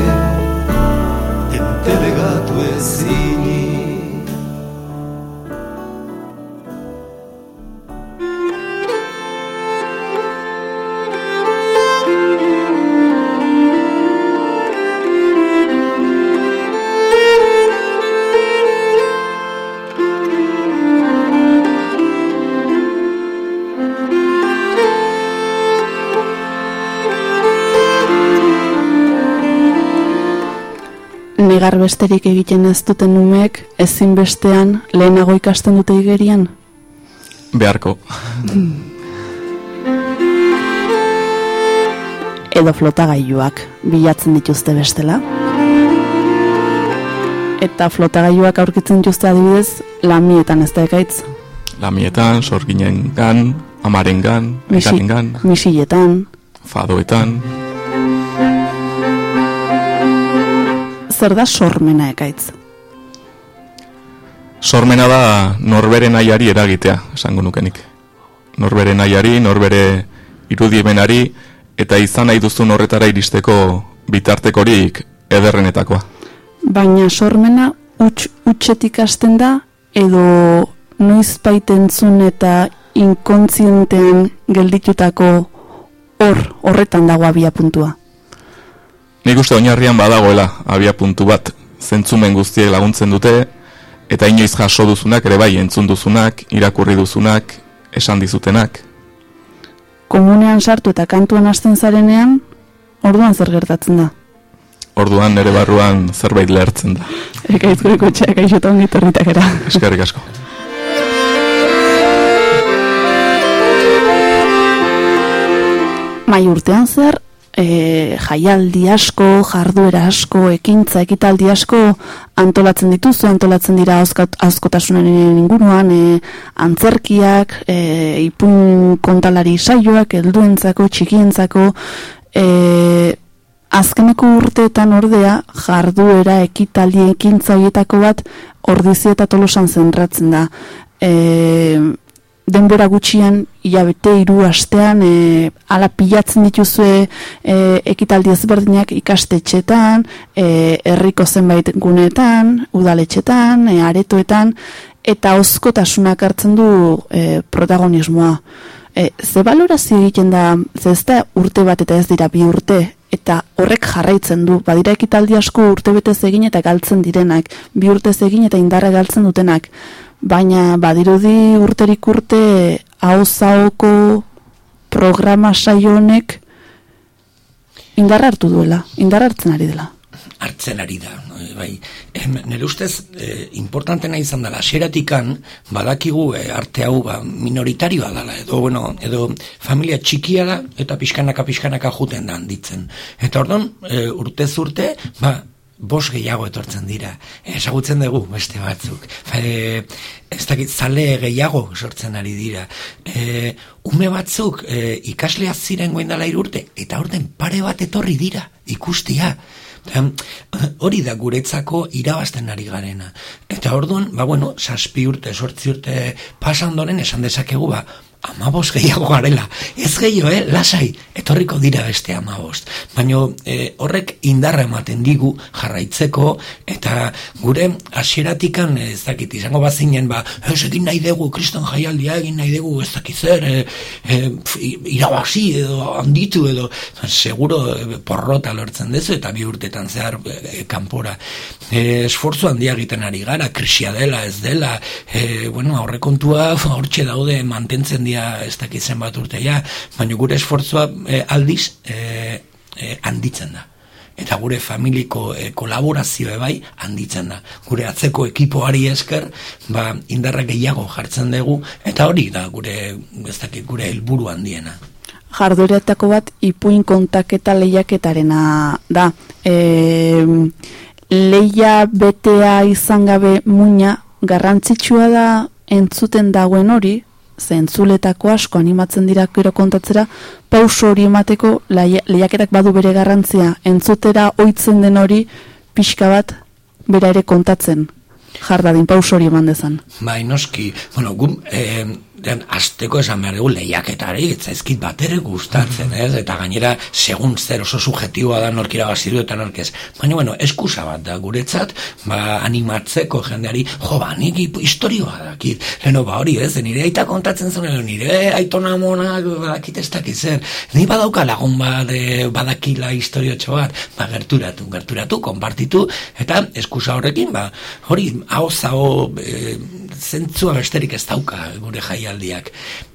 besterik egiten ez duten umek ezinbestean lehenago ikasten dute igerian? Beharko. Edo flotagailuak bilatzen dituzte bestela? Eta flotagailuak aurkitzen dituzte adibidez lamietan ez da ekaitz? Lamietan, sorginen gan, amaren gan, Misi- aitaren gan, Misiletan, fadoetan. Zer da sormena ekaitz? Sormena da norbere nahiari eragitea, esango nukenik. Norbere nahiari, norbere irudiemenari, eta izan nahi duzun horretara iristeko bitartekorik ederrenetakoa. Baina sormena huts hutsetik hasten da edo noiz entzun eta inkontzientean gelditutako hor, horretan dago abia puntua. Nik uste oinarrian badagoela abia puntu bat zentzumen guztiek laguntzen dute eta inoiz jaso duzunak ere bai entzun duzunak, irakurri duzunak, esan dizutenak. Komunean sartu eta kantuan hasten zarenean, orduan zer gertatzen da. Orduan nere barruan zerbait lehertzen da. Ekaitz gure kotxeak aixota ongi torritakera. Eskerrik asko. Mai urtean zer, e, jaialdi asko, jarduera asko, ekintza, ekitaldi asko antolatzen dituzu, antolatzen dira auzkotasunaren inguruan, e, antzerkiak, e, ipun kontalari saioak, helduentzako, txikientzako, e, azkeneko urteetan ordea jarduera ekitaldi ekintza horietako bat ordizio eta tolosan zentratzen da. E, denbora gutxian hilabete hiru astean e, ala pilatzen dituzue e, ekitaldi ezberdinak ikastetxetan, e, herriko zenbait guneetan, udaletxetan, e, aretoetan eta ozkotasunak hartzen du e, protagonismoa. E, ze balorazio egiten da, ze ez urte bat eta ez dira bi urte, eta horrek jarraitzen du, badira ekitaldi asko urte betez egin eta galtzen direnak, bi urtez egin eta indarra galtzen dutenak, baina badirudi urterik urte hau zaoko programa saio honek indarra hartu duela, indarra hartzen ari dela. hartzen ari da. eh, Bai, nire ustez, eh, importantena izan dela, xeratikan, badakigu eh, arte hau ba, minoritarioa dela, edo, bueno, edo familia txikia da, eta pixkanaka pixkanaka juten da handitzen. Eta orduan, eh, urtez urte, ba, bos gehiago etortzen dira. Esagutzen dugu beste batzuk. E, ez dakit, zale gehiago sortzen ari dira. E, ume batzuk e, ikaslea ziren goen dela irurte, eta orden pare bat etorri dira, ikustia. Em, hori da guretzako irabazten ari garena. Eta orduan, ba bueno, saspi urte, sortzi urte pasan doren esan dezakegu, ba, amabos gehiago garela. Ez gehiago, eh, lasai, etorriko dira beste amabost. Baina eh, horrek indarra ematen digu jarraitzeko, eta gure hasieratikan eh, ez dakit, izango bazinen, ba, ez egin nahi dugu, kriston jaialdia egin nahi dugu, ez dakit zer, eh, pf, irabazi edo handitu edo, seguro porrota lortzen dezu, eta bi urtetan zehar eh, kanpora. Eh, esfortzu handia egiten ari gara, krisia dela, ez dela, eh, bueno, aurrekontua hortxe daude mantentzen dira ez dakit zenbat urteia, baina gure esfortzua eh, aldiz eh, eh, handitzen da eta gure familiko eh, kolaborazioa bai handitzen da. Gure atzeko ekipoari esker, ba, indarra gehiago jartzen dugu, eta hori da gure, ez dakit, gure helburu handiena. jardueretako bat ipuin kontaketa lehiaketarena da. E, leia betea izan gabe muina garrantzitsua da entzuten dagoen hori, ze entzuletako asko animatzen dira gero kontatzera, pauso hori emateko lehiaketak badu bere garrantzia, entzutera ohitzen den hori pixka bat bera ere kontatzen. Jardadin pauso hori eman dezan. Bai, noski, bueno, gu, eh, den, azteko esan behar dugu lehiaketari, zaizkit bat ere gustatzen, ez? Eta gainera, segun zer oso subjetiboa da nork irabazi du eta nork ez. Baina, bueno, eskusa bat da guretzat, ba, animatzeko jendeari, jo, ba, nik historioa dakit. Leno, ba, hori ez, nire aita kontatzen zen, nire aitona monak badakit ez dakit zer. Ni badauka lagun bat, badakila historiotxo bat, ba, gerturatu, gerturatu, konpartitu, eta eskusa horrekin, ba, hori, hau zao, e, zentzua besterik ez dauka gure jaialdiak.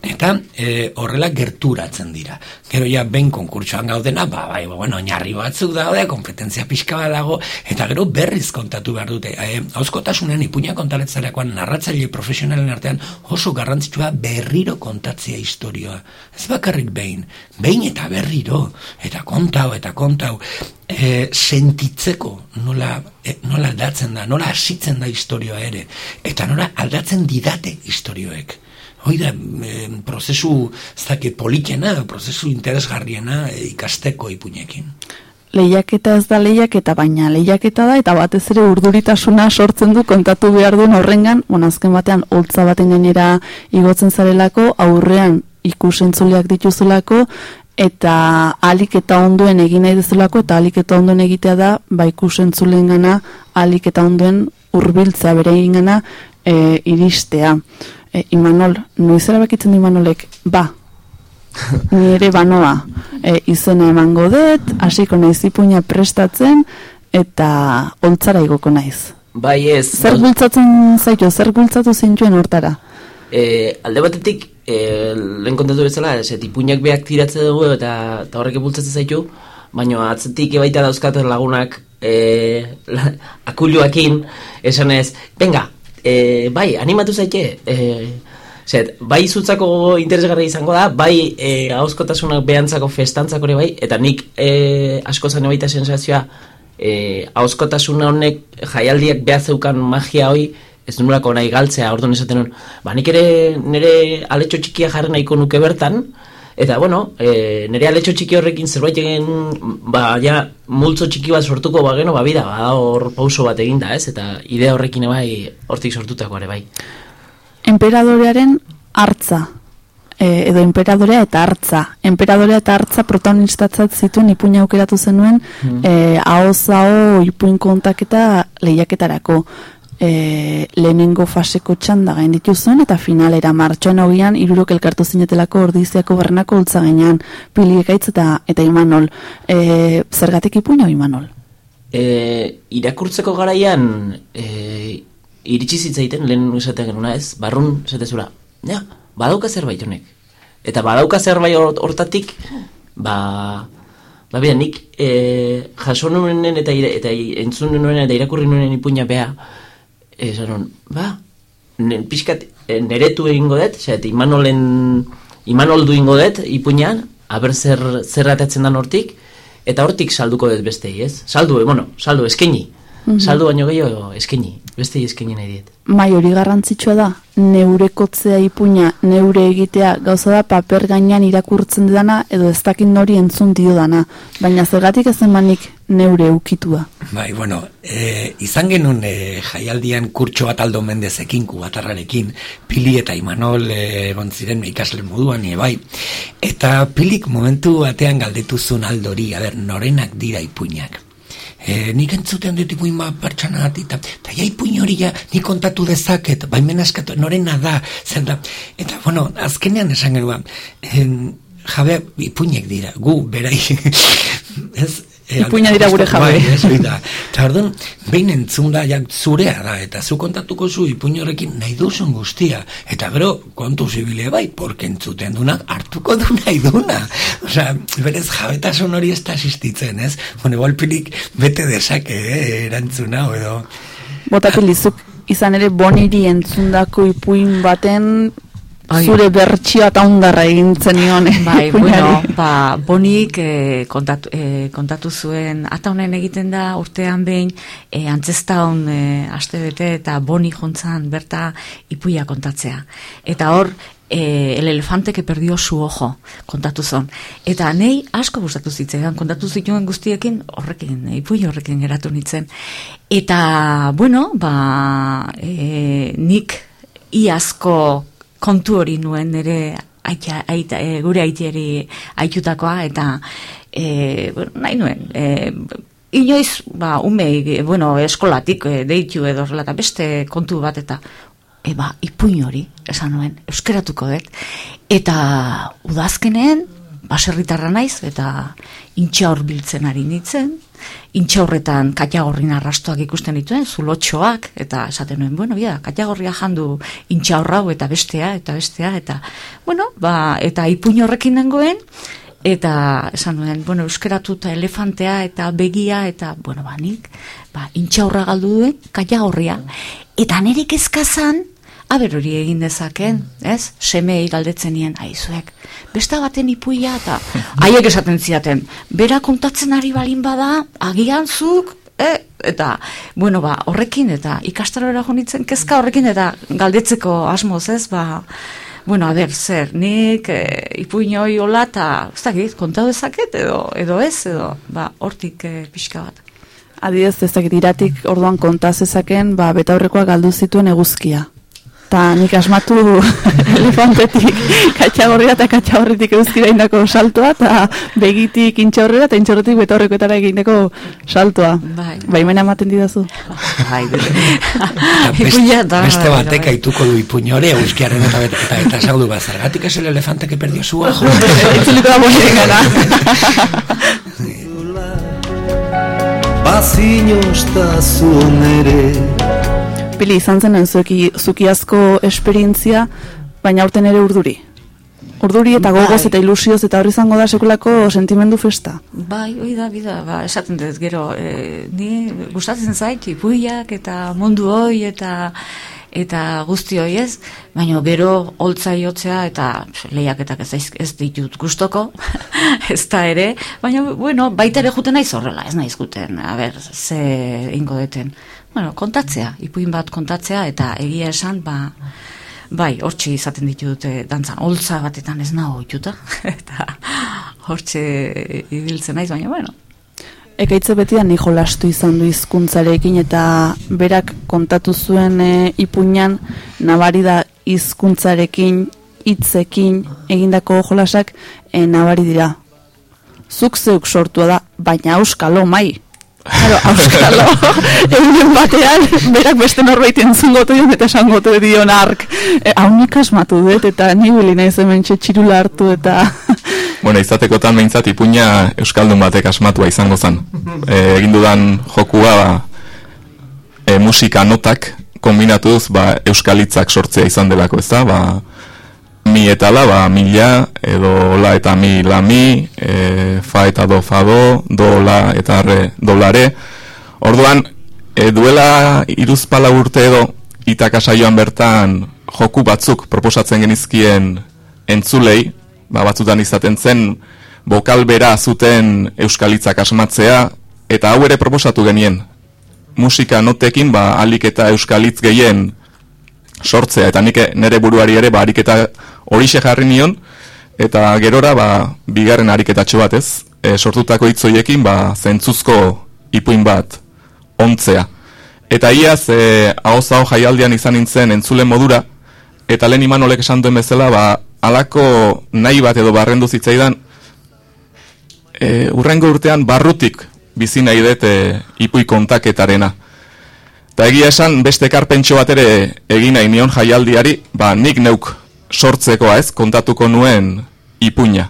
Eta e, horrela gerturatzen dira. Gero ja, behin konkurtsoan gaudena, ba, bai, ba, bueno, oinarri batzuk daude, kompetentzia pixka bat dago, eta gero berriz kontatu behar dute. E, Hauskotasunen ipuña kontaretzarakoan narratzaile profesionalen artean oso garrantzitsua berriro kontatzea historioa. Ez bakarrik behin, behin eta berriro, eta kontau, eta kontau, e, sentitzeko nola, e, nola aldatzen da, nola hasitzen da historioa ere, eta nola aldatzen didate historioek. Hoi da, e, prozesu, ez dakit, politena, prozesu interesgarriena e, ikasteko ipuñekin. Lehiaketa ez da lehiaketa, baina lehiaketa da, eta batez ere urduritasuna sortzen du kontatu behar duen horrengan, bueno, azken batean, holtza baten gainera igotzen zarelako, aurrean ikusentzuleak dituzulako, eta alik eta ondoen egin nahi dezulako, eta alik eta ondoen egitea da, ba ikusentzuleen gana, alik eta ondoen hurbiltzea bere egin gana, e, iristea. E, Imanol, noiz erabakitzen du Imanolek, ba, ni ere banoa e, izena emango dut, hasiko naiz ipuina prestatzen eta holtzara igoko naiz. Bai ez, Zer bultzatzen zaitu, zer bultzatu zintuen hortara? E, alde batetik, e, lehen kontatu bezala, ez, ipuinak beak tiratzen dugu eta, eta horrek bultzatzen zaitu, baina atzetik baita dauzkaten lagunak e, la, akuluakin, esan ez, venga, e, bai, animatu zaite, e, Zet, bai zutzako interesgarri izango da, bai e, hauskotasunak behantzako festantzako ere bai, eta nik e, asko zane baita sensazioa, e, hauskotasun honek jaialdiak behar zeukan magia hoi, ez nulako nahi galtzea, orduan esaten nun, ba nik ere nire aletxo txikia jarri nahiko nuke bertan, eta bueno, e, nire aletxo txiki horrekin zerbait egin, ba ja, multzo txiki bat sortuko bageno, ba bida, ba hor pauso bat eginda, ez, eta idea horrekin bai hortik sortutako ere bai. Enperadorearen hartza, e, edo enperadorea eta hartza. Enperadorea eta hartza protagonistatzat zituen ipuina aukeratu zenuen, Mhm. e, ahoz hau ipuin kontaketa lehiaketarako. E, lehenengo faseko txanda gainditu zuen eta finalera martxoan hogian irurok elkartu zinetelako ordiziako bernako ultza gainean piliekaitz eta, eta imanol. E, zergatik ipuina imanol? E, irakurtzeko garaian e, iritsi zitzaiten lehen esaten genuna ez, barrun esatezura, ja, badauka zerbait honek. Eta badauka zerbait hor- hortatik, ba, ba bera, nik e, jaso nuen eta, eta entzun nuen eta irakurri nuen ipuina bea, esan nuen, ba, pixkat e, neretu egingo dut, eta imanolen, imanoldu ingo dut ipuinan, aber zer, zer atatzen dan hortik, eta hortik salduko dut bestei, ez? Saldu, eh, bueno, saldu, eskaini. Mhm. Saldu baino gehiago eskaini, bestei eskaini nahi diet. Mai hori garrantzitsua da, neurekotzea ipuina, neure egitea, gauza da paper gainean irakurtzen dana, edo ez dakit nori entzun dio dana, baina zergatik ez emanik neure ukitua. Bai, bueno, e, izan genuen e, jaialdian kurtso bat aldo mendezekin, kubatarrarekin, Pili eta Imanol e, egon ziren ikasle moduan, e, bai. Eta Pilik momentu batean galdetuzun aldori, a ber, norenak dira ipuinak. E, nik entzuten dut ipuin bat pertsona bat, eta, eta ja ipuin hori ja, nik kontatu dezaket, baimena eskatu, norena da, zer da. Eta, bueno, azkenean esan genuen, en, jabe, ipuinek dira, gu, berai, ez, e, Ipuina dira gure jabe. Bai, ez da. Eta orduan, behin entzun da, ja, zurea da, eta zu kontatuko zu ipuin horrekin nahi duzun guztia. Eta gero, kontu zibile bai, porque entzuten dunak hartuko du nahi duna. Osea, berez jabetasun hori ez da asistitzen, ez? Bueno, igual pilik bete dezake, eh, erantzuna, edo... Botapilizuk izan ere boniri entzundako ipuin baten Ai. zure bertsioa eta ondarra egin zenion. Bai, ipuinari. bueno, ba, bonik eh, kontatu, eh, kontatu zuen, ata honen egiten da urtean behin, eh, antzesta hon eh, aste bete eta boni jontzan berta ipuia kontatzea. Eta hor, eh, el elefante que perdió su ojo, kontatu zon. Eta nei asko gustatu zitzaidan, kontatu zituen guztiekin horrekin, ipui horrekin geratu nintzen. Eta, bueno, ba, eh, nik iazko kontu hori nuen nire aita, aita, e, gure aitieri aitutakoa eta e, nahi nuen. E, inoiz ba, ume, e, bueno, eskolatik e, deitu edo horrela eta beste kontu bat eta e, ba, ipuin hori esan nuen, euskeratuko dut. Eta udazkenen baserritarra naiz eta intxa hor biltzen ari nintzen intxaurretan katiagorrin arrastoak ikusten dituen, zulotxoak, eta esaten nuen, bueno, bia, katiagorria jandu intxaurrau eta bestea, eta bestea, eta, bueno, ba, eta ipuin horrekin nengoen, eta esan nuen, bueno, euskeratu eta elefantea eta begia eta, bueno, ba, nik, ba, intxaurra galdu duen, katiagorria, eta nire kezkazan, Aber hori egin dezaken, ez? Semei galdetzen nien, aizuek, besta baten ipuia eta haiek esaten ziaten, bera kontatzen ari balin bada, agian zuk, e, eta, bueno, ba, horrekin, eta ikastarora jonitzen kezka horrekin, eta galdetzeko asmoz, ez, ba, bueno, a ber, zer, nik e, ipuin hori hola, eta, ez dakit, konta dezaket, edo, edo ez, edo, ba, hortik e, pixka bat. Adidez, ez dakit iratik orduan konta zezaken, ba, betaurrekoa galdu zituen eguzkia. Ta nik asmatu elefantetik katxagorria eta katxagorritik euskira indako saltoa, eta begitik intxaurrera eta intxaurretik betaurrekoetara egindako saltoa. Bai. Baimena ematen didazu. Bai, Eta Ipuina beste, beste bai, batek bai. aituko du ipuin hori euskiaren eta eta, eta, eta esango du bat, zergatik es el elefante que perdió su ojo. Itzuliko da bonen gara. Bazinostazun ere Pili, izan zen zueki, zukiazko esperientzia, baina aurten ere urduri. Urduri eta gogoz Bai. eta ilusioz eta hori izango da sekulako sentimendu festa. Bai, hoi da, bida, ba, esaten dut, gero, e, ni gustatzen zait, ipuiak eta mundu hoi eta eta guzti hoi ez, baina gero holtza jotzea eta lehiaketak ez, ez ditut gustoko, ez da ere, baina, bueno, baita ere juten naiz horrela, ez naiz guten, a ber, ze ingo deten. Bueno, kontatzea, ipuin bat kontatzea eta egia esan, ba, Bai, hortxe izaten ditut dantzan, holtza batetan ez nago ituta, eta hortxe ibiltzen naiz, baina bueno. Ekaitze betian ni jolastu izan du hizkuntzarekin eta berak kontatu zuen e, ipuinan nabari da hizkuntzarekin hitzekin egindako jolasak e, nabari dira. Zuk zeuk sortua da, baina euskalo mai. Claro, auskalo, egunen batean, berak beste norbait entzungotu dion eta esangotu dion ark. E, hau nik asmatu dut eta ni bili naiz txirula hartu eta... Bueno, izatekotan behintzat ipuina Euskaldun batek asmatua izango zen. E, egin dudan jokua ba, e, musika notak kombinatuz ba, euskalitzak sortzea izan delako, ez da? Ba, mi eta la, ba, mila, edo la eta mi, la mi, e, fa eta do, fa do, do, la eta re, dolare. Orduan, e, duela iruzpala urte edo, itaka saioan bertan joku batzuk proposatzen genizkien entzulei, ba, batzutan izaten zen, bokal bera zuten euskalitzak asmatzea, eta hau ere proposatu genien. Musika notekin, ba, alik eta euskalitz gehien sortzea, eta nik nere buruari ere, ba, ariketa horixe jarri nion, eta gerora, ba, bigarren ariketatxo bat ez, e, sortutako hitzoiekin, ba, zentzuzko ipuin bat ontzea. Eta iaz, e, hau jaialdian izan nintzen entzulen modura, eta lehen imanolek esan duen bezala, ba, alako nahi bat edo barrendu zitzaidan, e, urrengo urtean barrutik bizi nahi dut e, ipui kontaketarena. Eta egia esan beste karpentxo bat ere egin nahi nion jaialdiari, ba nik neuk sortzekoa ez, kontatuko nuen ipuina.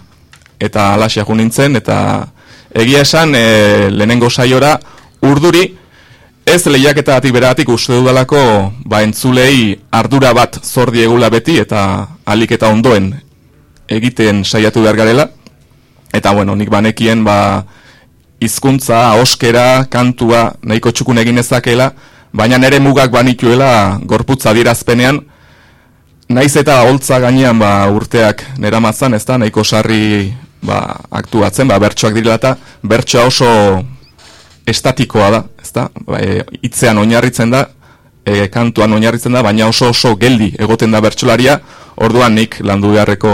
Eta alaxia jo nintzen, eta egia esan e, lehenengo saiora urduri, ez lehiaketatik beratik uste dudalako ba entzulei ardura bat zor diegula beti eta alik eta ondoen egiten saiatu behar garela. Eta bueno, nik banekien ba hizkuntza, oskera, kantua nahiko txukun egin ezakela, baina nere mugak banituela gorputza adierazpenean, naiz eta holtza gainean ba urteak neramatzan, ezta nahiko sarri ba aktuatzen, ba bertsoak direla eta bertsoa oso estatikoa da, ezta? Ba, e, hitzean oinarritzen da, e, kantuan oinarritzen da, baina oso oso geldi egoten da bertsolaria, orduan nik landu beharreko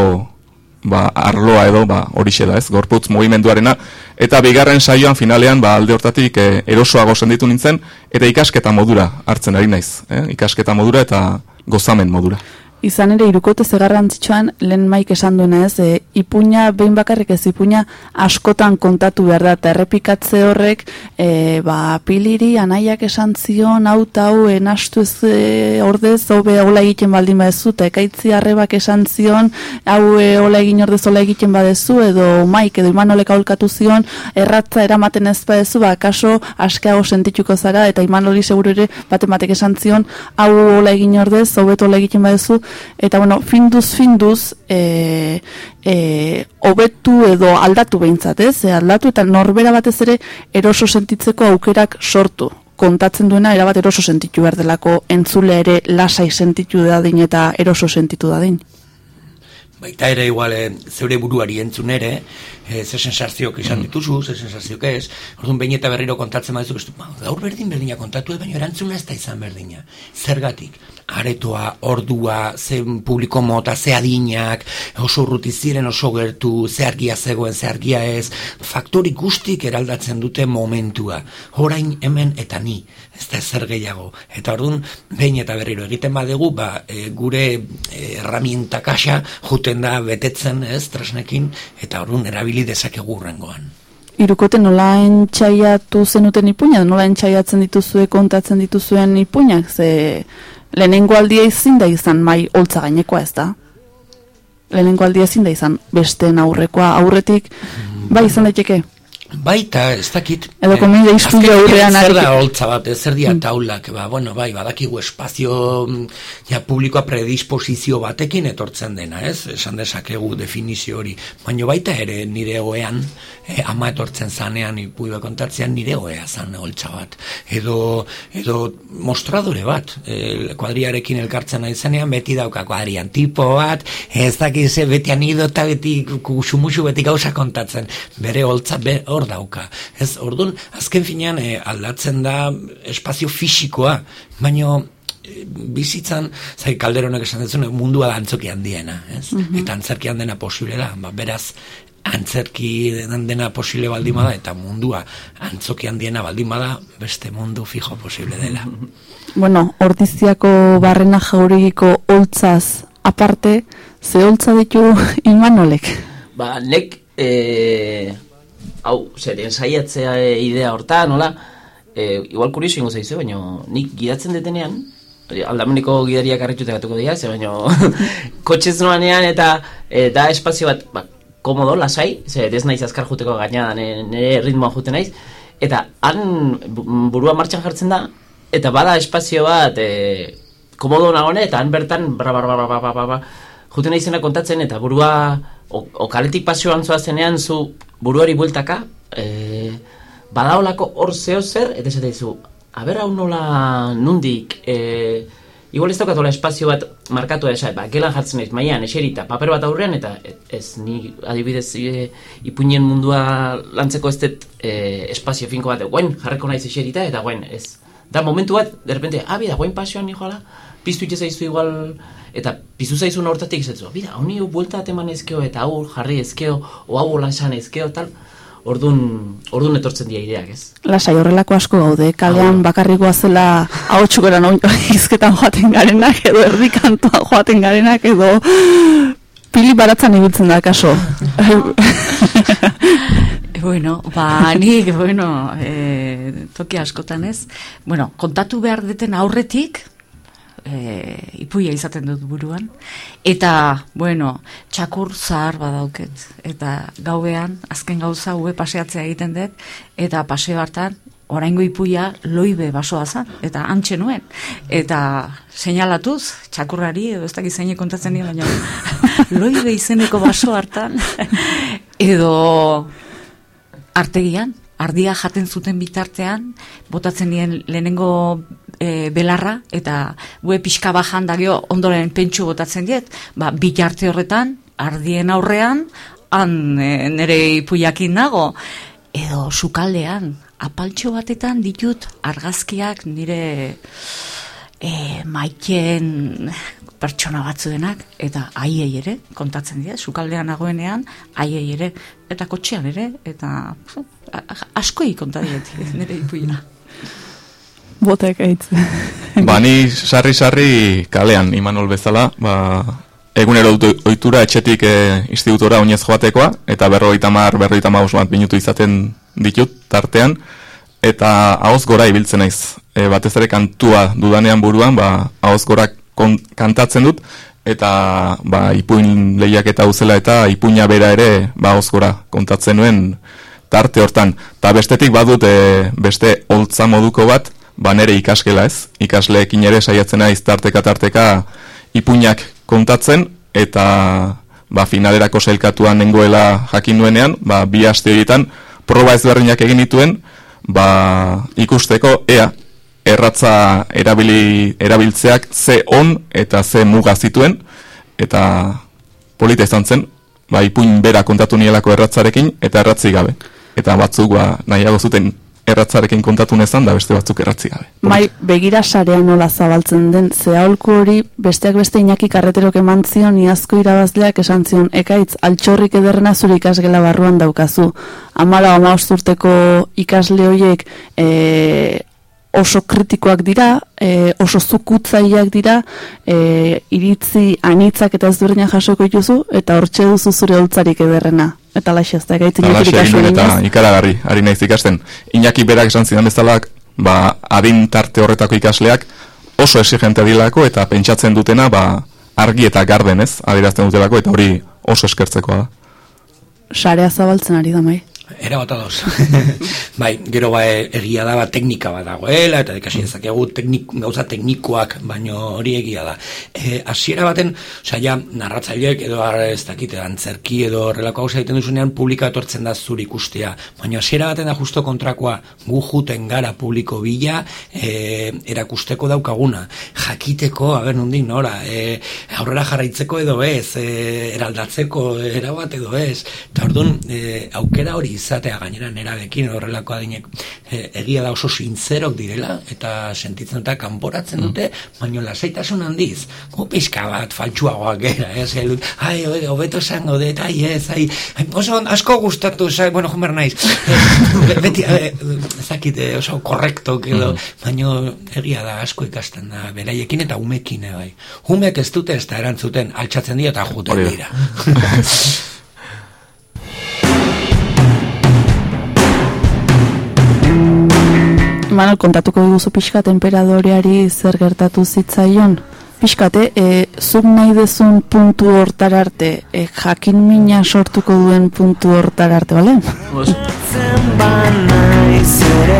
ba, arloa edo ba, horixe da, ez? Gorputz mugimenduarena eta bigarren saioan finalean ba alde hortatik e, erosoago senditu nintzen eta ikasketa modura hartzen ari naiz, eh? Ikasketa modura eta gozamen modura. Izan ere, irukote zegarrantzitsuan, lehen maik esan duena ez, e, ipuña, behin bakarrik ez ipuña, askotan kontatu behar da, eta errepikatze horrek, e, ba, piliri, anaiak esan zion, hau eta hau, enastu ez e, ordez, hobe hola egiten baldin badezu, eta ekaitzi arrebak esan zion, hau e, hola egin ordez hola egiten badezu, edo maik, edo imanolek aholkatu zion, erratza eramaten ez badezu, ba, kaso, askeago sentituko zara, eta imanoli seguru ere, baten batek esan zion, hau hola egin ordez, hobeto hola egiten badezu, eta bueno, finduz, finduz, e, e, hobetu edo aldatu behintzat, ez? E, aldatu eta norbera batez ere eroso sentitzeko aukerak sortu. Kontatzen duena erabat eroso sentitu behar delako entzule ere lasai sentitu dadin eta eroso sentitu dadin. Baita ere igual eh, zeure buruari entzun ere, eh, ze sensazioak izan dituzu, ze sensazioak ez, orduan behin eta berriro kontatzen baduzu, ba, gaur berdin berdina kontatu, baina erantzuna ez da izan berdina. Zergatik, aretoa, ordua, ze publiko mota, ze adinak, oso urruti ziren, oso gertu, ze argia zegoen, ze argia ez, faktori guztik eraldatzen dute momentua. Horain hemen eta ni, ez da zer gehiago. Eta orduan, behin eta berriro egiten badegu, ba, e, gure e, erramienta kaxa juten da betetzen, ez, tresnekin, eta orduan erabili dezakegu urrengoan. Irukote nola entxaiatu zenuten ipuña, nola entxaiatzen dituzue, kontatzen dituzuen ipuñak, ze lehenengo aldia izin da izan mai holtza gainekoa ez da. Lehenengo aldia ezin da izan besteen aurrekoa aurretik, bai izan daiteke. Baita, ez dakit. Edo da istudio azkenean aurrean Zer da holtza bat, ez zer dira taulak, ba, bueno, bai, badakigu espazio, mm, ja, publikoa predisposizio batekin etortzen dena, ez? Esan dezakegu definizio hori. Baina baita ere nire oean, eh, ama etortzen zanean ipuiba kontatzean nire oea zan holtza bat. Edo, edo mostradore bat, eh, kuadriarekin elkartzen nahi zenean, beti dauka kuadrian tipo bat, ez dakize beti anidota, beti kusumusu, beti gauza kontatzen. Bere holtza be, hor dauka. Ez, ordun azken finean eh, aldatzen da espazio fisikoa, baino bizitzan, zai kalderonek esan dezune, mundua da antzoki handiena, ez? Eta antzerki handena posible da, ba, beraz, antzerki den- dena posible baldin bada, eta mundua antzoki handiena baldin bada, beste mundu fijo posible dela. Bueno, ordiziako barrena jaurigiko holtzaz aparte, ze holtza ditu imanolek. Ba, nek, e, hau, zer, ensaiatzea e, idea horta, nola, e, igual kurioso ingo zaizu, baina nik gidatzen detenean, hori, aldameneko gidariak arritute gatuko dira, ze baina kotxez noanean eta e, da espazio bat, ba, komodo, lasai, ze ez naiz azkar juteko gaina, nire, ritmoa jute naiz, eta han bu- burua martxan jartzen da, eta bada espazio bat, e, komodo nagone, eta han bertan, bra, bra, bra, bra, bra, bra, juten naizena kontatzen, eta burua, okaletik pasioan zoazenean, zu buruari bueltaka, e, badaolako hor zeo zer, eta esate dizu, aber hau nola nundik, e, igual ez daukatola espazio bat markatu esa, ba, gelan jartzen naiz, maian, eserita, paper bat aurrean, eta ez, ni adibidez e, ipuinen mundua lantzeko ez dut e, espazio finko bat, guen jarreko naiz eserita, eta guen, ez. Da momentu bat, de repente, ah, bida, guen pasioan nijoala, piztu itxe zaizu igual, eta piztu zaizu hortatik izetzu, bida, honi buelta eman ezkeo, eta hau jarri ezkeo, o hau hola esan ezkeo, tal, Ordun, ordun etortzen dira ideak, ez? Lasai horrelako asko gaude, kalean bakarrikoa zela ahotsukoran hizketan joaten garenak, edo erdikantoa joaten garenak, edo pili baratzan ibiltzen da, kaso. Bueno, ba, nik, bueno, e, toki askotan ez. Bueno, kontatu behar deten aurretik, e, ipuia izaten dut buruan. Eta, bueno, txakur zahar badauket. Eta gauean, azken gauza, ue paseatzea egiten dut, eta paseo hartan, oraingo ipuia loibe basoa zan, eta antxe nuen. Eta seinalatuz, txakurrari, edo ez dakit zeinek kontatzen nien, baina loibe izeneko baso hartan, edo artegian, ardia jaten zuten bitartean, botatzen nien lehenengo e, belarra, eta gue pixka bajan da gero ondoren pentsu botatzen diet, ba, bitarte horretan, ardien aurrean, han e, nere ipuiakin nago, edo sukaldean, apaltxo batetan ditut argazkiak nire e, maiten pertsona batzuenak, eta aiei ere, kontatzen dira, sukaldean nagoenean, aiei ere, eta kotxean ere, eta askoi konta diet nire ipuina. Botek aitz. Ba, ni sarri-sarri kalean, Imanol bezala, ba, egunero ohitura etxetik e, institutora oinez joatekoa, eta berrogeita mar, berrogeita mar bat minutu izaten ditut tartean, eta ahoz gora ibiltzen naiz. E, batez ere kantua dudanean buruan, ba, ahoz gora kon, kantatzen dut, eta ba, ipuin lehiak eta uzela eta ipuina bera ere ba, ahoz gora kontatzen nuen tarte hortan. Ta bestetik badut e, beste holtza moduko bat, ba nere ikaskela ez. Ikasleekin ere saiatzen naiz tarteka tarteka ipuinak kontatzen eta ba finalerako sailkatuan nengoela jakin nuenean, ba bi aste horietan proba ezberdinak egin dituen, ba ikusteko ea erratza erabili erabiltzeak ze on eta ze muga zituen eta polita izan zen, ba ipuin bera kontatu nielako erratzarekin eta erratzi gabe. Eta batzuk ba nahiago zuten erratzarekin kontatu nezan da beste batzuk erratzi gabe. Bai, begira sarean nola zabaltzen den, ze aholku hori besteak beste inaki karreterok eman zion iazko irabazleak esan zion, ekaitz, altxorrik ederrena zure ikasgela barruan daukazu. Amala ama urteko ikasle horiek e, oso kritikoak dira, e, oso zukutzaileak dira, e, iritzi anitzak eta ezberdinak jasoko dituzu, eta hortxe duzu zure holtzarik ederrena. Eta laxe ez da, gaitzen nuen eta ikaragarri, ari naiz ikasten. Iñaki berak esan zidan bezala, ba, adin tarte horretako ikasleak oso exigente dilako eta pentsatzen dutena ba, argi eta garden ez, adierazten dutelako eta hori oso eskertzekoa da. Sarea zabaltzen ari da, mai. Era bat adoz. bai, gero ba, egia da, ba, teknika bat dagoela, eta dekasi dezakegu teknik, gauza teknikoak, baino hori egia da. E, hasiera baten, osea, ja, narratzaileek edo ar- ez dakite, antzerki edo horrelako gauza egiten duzunean, publika etortzen da zuri ikustea. Baina hasiera baten da justo kontrakoa, gu juten gara publiko bila, e, erakusteko daukaguna. Jakiteko, a ber, nondik nora, e, aurrera jarraitzeko edo ez, e, eraldatzeko erabat edo ez. Eta orduan, e, aukera hori izatea gainera nerabekin horrelako adinek e, egia da oso sinzerok direla eta sentitzen dute kanporatzen dute, baino lasaitasun handiz. Gu pixka bat faltsuagoak gera, ez? Elu, ai, oi, hobeto esango dut, ai, ez, ai, ai, oso asko gustatu, zai, bueno, jomer naiz. Be- Beti, e, ezakit, e, oso korrektok edo, baino egia da asko ikasten da beraiekin eta umekin bai. Umek ez dute ez da erantzuten, altxatzen dira eta juten dira. Manel, kontatuko diguzu pixka temperadoreari zer gertatu zitzaion? Pixkate, e, zuk nahi dezun puntu hortar arte, e, jakin mina sortuko duen puntu hortar arte, bale? Ere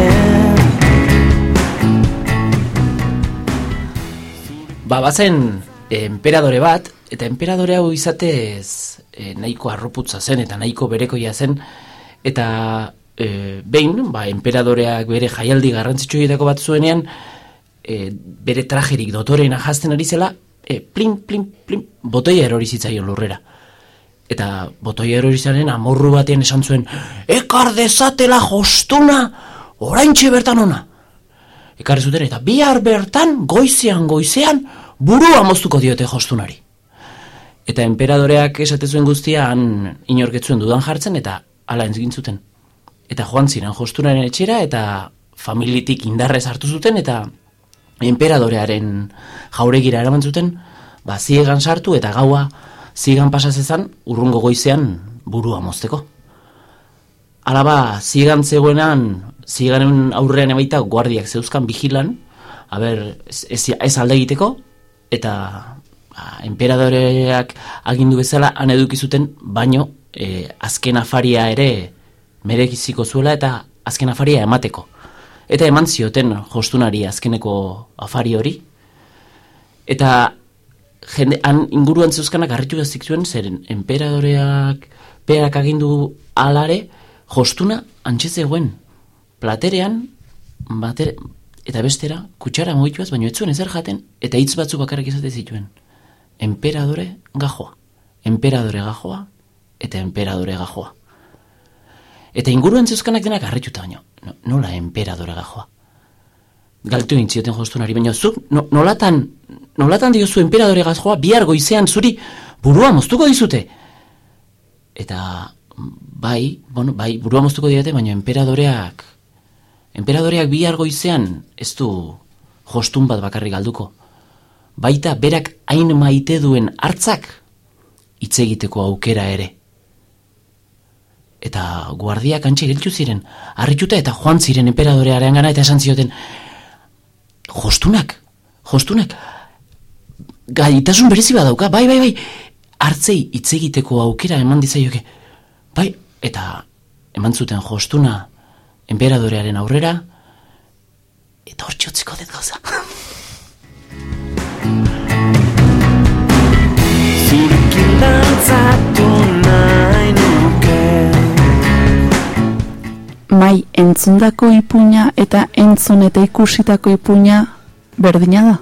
Ba, bazen emperadore bat, eta emperadore hau izatez eh, nahiko arroputza zen, eta nahiko berekoia zen, eta eh, behin, ba, emperadoreak bere jaialdi garrantzitsuetako bat zuenean, eh, bere trajerik dotorena jazten ari zela, eh, plin, plin, plin, botoia erori zitzaion lurrera. Eta botoia erori zaren amorru batean esan zuen, ekar dezatela jostuna, oraintxe bertan ona. Ekarri zuten eta bihar bertan, goizean, goizean, burua moztuko diote jostunari. Eta emperadoreak esate zuen guztian inorketzuen dudan jartzen eta hala entzgin zuten. Eta joan ziren jostunaren etxera eta familitik indarrez hartu zuten eta emperadorearen jauregira eraman zuten, ba ziegan sartu eta gaua ziegan pasazezan urrungo goizean burua mozteko. Alaba, ziegan zegoenan, zieganen aurrean emaita guardiak zeuzkan vigilan, haber, ez, ez, ez alde egiteko, eta ba, emperadoreak agindu bezala han eduki zuten, baino e, azken afaria ere merekiziko zuela eta azken afaria emateko. Eta eman zioten jostunari azkeneko afari hori. Eta jende, han inguruan zeuzkanak harritu ezik zuen, zeren emperadoreak perak agindu alare, jostuna antxe zegoen. Platerean, bater, eta bestera, kutsara mogituaz, baino ez zuen ezer jaten, eta hitz batzuk bakarrik izate zituen. Emperadore gajoa. Emperadore gajoa, eta emperadore gajoa. Eta inguruan zeuzkanak denak harrituta baino, no, nola emperadore gajoa. Galtu egin zioten jostunari, baina zuk no, nolatan, nolatan diozu emperadore gajoa, bihar goizean zuri burua moztuko dizute. Eta bai, bueno, bai, burua moztuko diote, baina emperadoreak Enperadoreak bihar goizean ez du jostun bat bakarrik galduko. Baita berak hain maite duen hartzak hitz egiteko aukera ere. Eta guardiak antxe geltu ziren, harrituta eta joan ziren enperadorearen gana eta esan zioten, jostunak, jostunak, gaitasun berezi badauka, bai, bai, bai, hartzei hitz egiteko aukera eman dizaioke. Bai, eta eman zuten jostuna enperadorearen aurrera, eta hor txotziko dut gauza. Mai entzundako ipuña eta entzun eta ikusitako ipuña berdina da.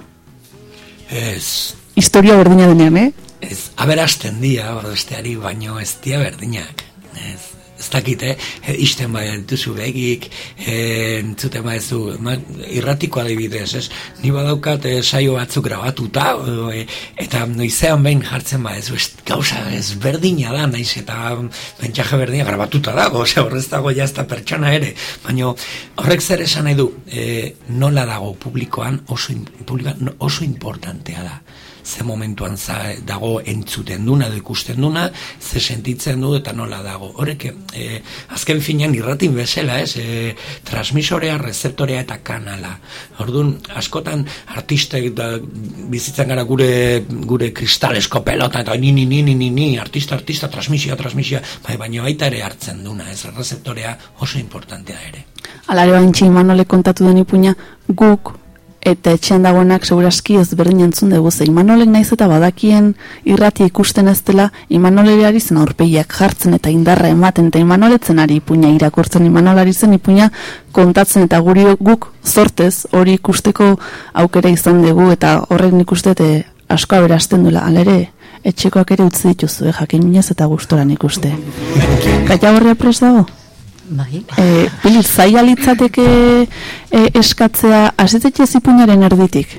Ez, Historia berdina denean, eh? ez, aberasten dia, besteari baino ez dia berdinak. Ez, ez dakit, eh? E, Isten bai duzu begik, e, entzuten bai zu, irratiko adibidez, ez? Ni badaukat e, saio batzuk grabatuta, e, eta noizean behin jartzen bai, ez, gauza ez berdina da, naiz, eta pentsaje berdina grabatuta dago, ose, horrez dago jazta pertsona ere, baino horrek zer esan nahi du, e, nola dago publikoan oso, publikoan oso importantea da ze momentuan za, dago entzuten duna edo ikusten duna, ze sentitzen du eta nola dago. Horrek, e, azken finean irratin bezala, ez, e, transmisorea, rezeptorea eta kanala. Orduan, askotan artistek da, bizitzen gara gure, gure kristalesko pelota, eta ni, ni, ni, ni, ni, ni, artista, artista, transmisioa, transmisioa, bai, baina baita ere hartzen duna, ez, rezeptorea oso importantea ere. Alare bantxe Imanolek kontatu den ipuña, guk eta etxean dagoenak segurazki ez berdin entzun dugu ze Imanolek naiz eta badakien irrati ikusten ez dela Imanoleari zen aurpegiak jartzen eta indarra ematen eta Imanoletzen ari ipuña irakurtzen Imanolari zen ipuña kontatzen eta guri guk zortez hori ikusteko aukera izan dugu eta horrek nik uste dut, eh, asko aberasten duela alere etxekoak ere utzi dituzu eh, jakin minez eta gustoran ikuste Kaia horrea pres dago? Bai. E, Bilir, zaila litzateke e, eskatzea azitetxe zipuñaren erditik.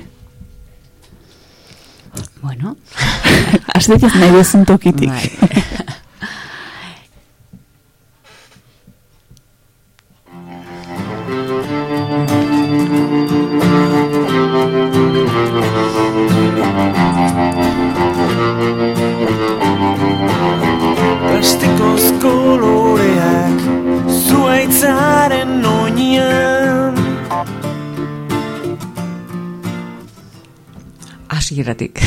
Bueno, Azitetxe nahi duzun tokitik. bai. Zuaitzaren oinean Hasieratik.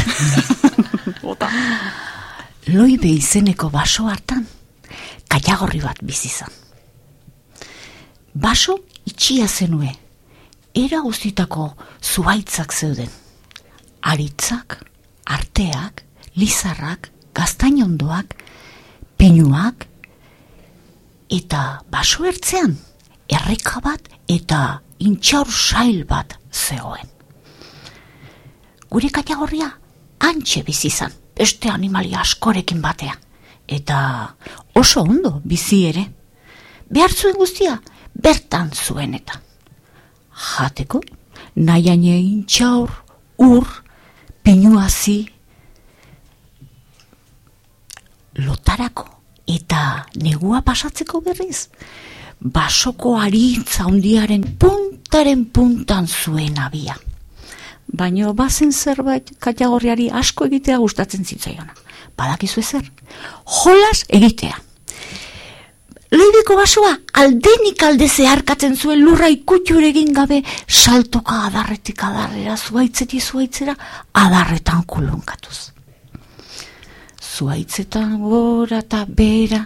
Loibe izeneko baso hartan, kaiagorri bat bizi zen. Baso itxia zenue, era guztitako zuaitzak zeuden. Aritzak, arteak, lizarrak, gaztainondoak, pinuak, eta baso ertzean, erreka bat eta intxaur sail bat zegoen. Gure kaiagorria antxe bizi izan, beste animali askorekin batea. Eta oso ondo bizi ere. Behar zuen guztia, bertan zuen eta. Jateko, nahiane intxaur, ur, pinuazi, lotarako eta negua pasatzeko berriz. Basoko aritza handiaren puntaren puntan zuen abia. Baino bazen zerbait katiagorriari asko egitea gustatzen zitzaiona. Badakizu zer? Jolas egitea. Loibeko basoa aldenik alde zeharkatzen zuen lurra ikutxur egin gabe saltoka adarretik adarrera zuaitzeti zuaitzera adarretan kulunkatuz. Zuaitzetan gora eta bera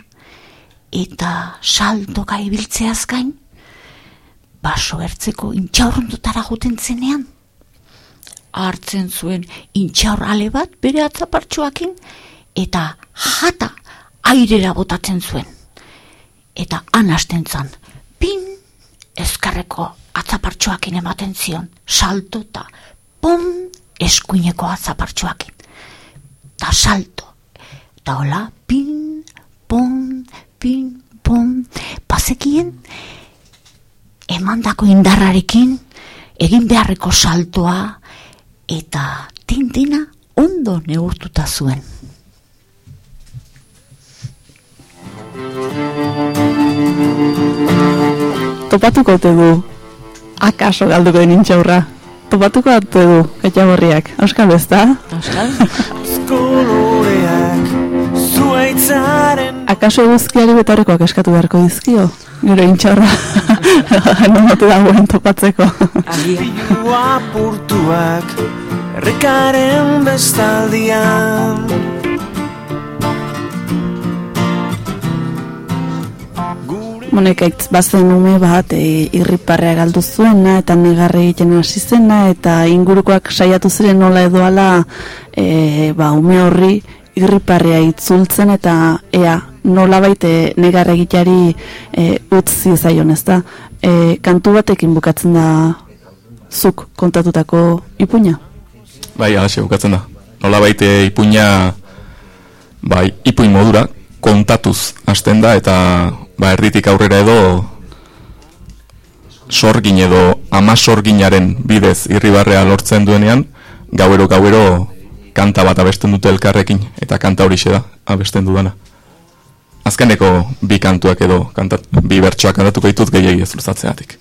eta saltoka ibiltzeaz gain baso ertzeko intxaurrondotara juten zenean hartzen zuen intxaur ale bat bere atzapartxoakin eta jata airera botatzen zuen. Eta han hasten zan, pin eskarreko atzapartxoakin ematen zion, salto eta pom eskuineko atzapartxoakin. Ta salto. Ta hola, pin, pom, pin, pom, bazekien emandako indarrarekin egin beharreko saltoa eta tintina ondo neurtuta zuen. Topatuko ote du Akaso galduko den intxaurra. Topatuko atu du, etxagorriak. Euskal bezta? Euskal? zuaitzaren Akaso eguzkiari betarrekoak eskatu beharko dizkio? Gero intxaurra. non batu dagoen topatzeko. Pilu apurtuak errekaren bestaldian Monekaitz bazen ume bat e, irriparrea galdu zuena eta negarre egiten hasi zena eta ingurukoak saiatu ziren nola edo ala e, ba, ume horri irriparrea itzultzen eta ea nola baite negarre egiteari e, utzi zaion ez da. E, kantu batekin bukatzen da zuk kontatutako ipuña. Bai, alaxe bukatzen da. Nola baite ipuina, bai, ipuin modura, kontatuz hasten da, eta ba, erditik aurrera edo sorgin edo ama sorginaren bidez irribarrea lortzen duenean, gauero gauero kanta bat abesten dute elkarrekin, eta kanta hori da abesten dudana. Azkeneko bi kantuak edo kantat, bi bertsoak kantatuko ditut gehiagi ez luzatzeatik.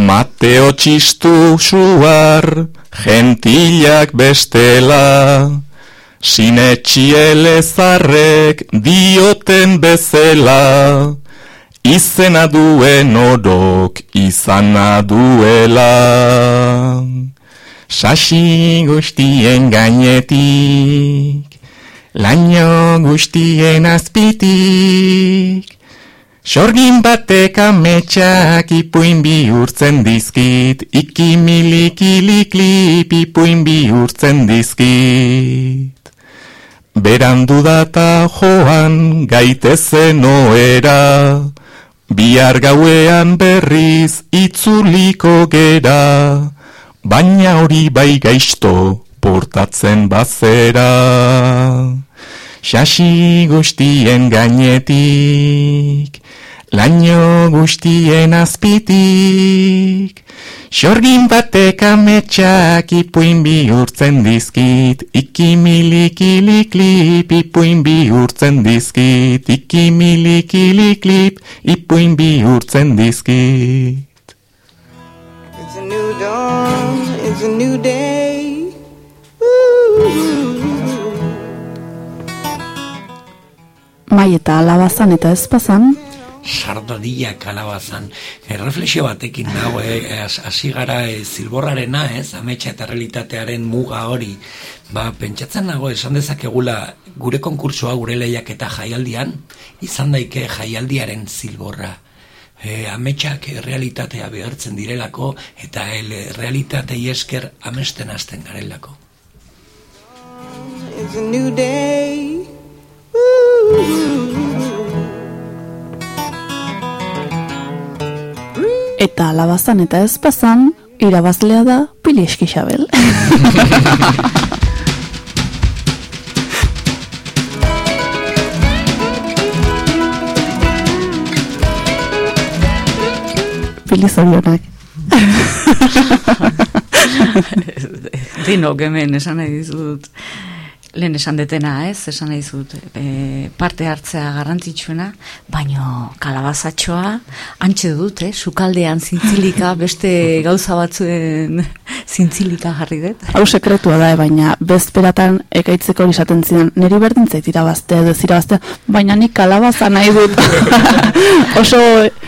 Mateo txistu suar, gentilak bestela, sinetxiele zarrek dioten bezela, izena duen orok izana duela. Sasi guztien gainetik, laino guztien azpitik, Sorgin batek ametsak ipuin bihurtzen dizkit, ikimilikilik ipuin bihurtzen dizkit. Berandu data joan gaitezen oera, bihar gauean berriz itzuliko gera, baina hori bai gaizto portatzen bazera. Xasi guztien gainetik, laino guztien azpitik, Xorgin batek ametsak ipuin bihurtzen dizkit, ikimilikilik ipuin bihurtzen dizkit, ikimilikilik ipuin bihurtzen dizkit. It's a new dawn, it's a new day. Ooh. Mai eta alabazan eta ezpazan, sardodia kalabazan. Erreflexio batekin nago, eh, has- hasi gara eh, zilborrarena, ez, ametsa eta realitatearen muga hori. Ba, pentsatzen nago, esan dezakegula, gure konkursoa, gure lehiak eta jaialdian, izan daike jaialdiaren zilborra. E, ametsak realitatea behartzen direlako, eta el realitatei esker amesten hasten garelako. It's a new day. Ooh. Eta alabazan eta ezpazan, irabazlea da Pili Eskixabel. Pili zorionak. Dino hemen esan nahi dizut lehen esan detena, ez? Esan nahi dizut e, parte hartzea garrantzitsuena, baino kalabazatxoa antxe dut, eh? Sukaldean zintzilika, beste gauza batzuen zintzilika jarri dut. Hau sekretua da, eh, baina bezperatan ekaitzeko hori esaten zidan, niri berdin zait irabaztea edo ez irabaztea, baina nik kalabaza nahi dut. Oso,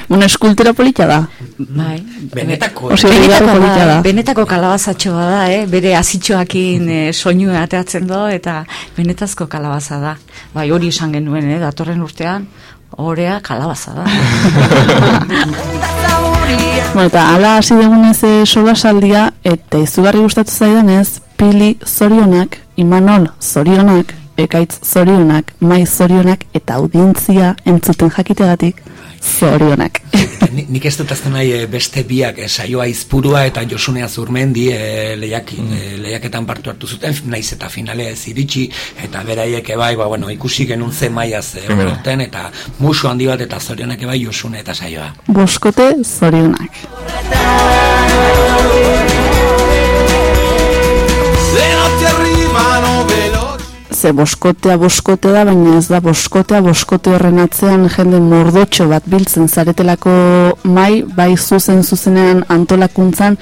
bueno, eskultura polita da. Bai. Benetako, Oso Benetako, benetako da. benetako kalabazatxoa da, eh? bere azitxoakin e, soinu ateatzen do, eta benetazko kalabaza da. Bai, hori esan genuen, eh? datorren urtean, orea kalabaza da. Eta ala hasi dugunez e, solasaldia, eta izugarri gustatu zaidanez, Pili zorionak, Imanol zorionak, Ekaitz zorionak, Mai zorionak, eta audientzia entzuten jakitegatik zorionak. Ni- Nik ez dut azten nahi eh, beste biak eh, saioa izpurua eta Josunea Zurmendi eh, lehiak, eh, lehiaketan partu hartu zuten, naiz eta finalea ez iritsi, eta beraiek ebai, ba, bueno, ikusi genuen ze maiaz Primera. orten, eta musu handi bat eta zorionak ebai Josune eta saioa. Boskote zorionak. Ze boskotea boskote da, baina ez da boskotea boskote horren atzean jende mordotxo bat biltzen zaretelako mai, bai zuzen zuzenean antolakuntzan,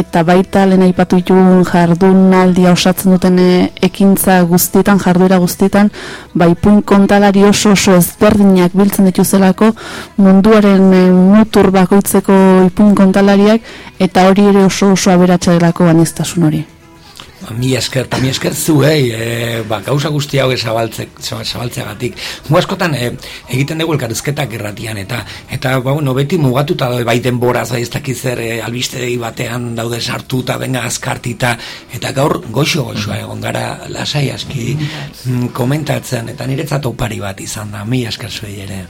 eta baita lehen aipatu ditugun jardunaldia osatzen duten eh, ekintza guztietan, jarduera guztietan, bai puin kontalari oso oso ezberdinak biltzen dituzelako munduaren e, mutur bakoitzeko ipuin kontalariak, eta hori ere oso oso aberatsa delako aniztasun hori. Ba, mi esker, mi esker zuei, e, ba, gauza guzti hau zabaltze, zabaltzeagatik. Mu askotan e, egiten dugu elkarrizketak erratian, eta eta ba, bueno, beti mugatuta daude bai denboraz, bai ez dakizer e, albistegi batean daude sartuta, benga azkartita, eta gaur goxo goxoa egon gara lasai aski mm, komentatzen, eta niretzat opari bat izan da, mi esker zuei ere.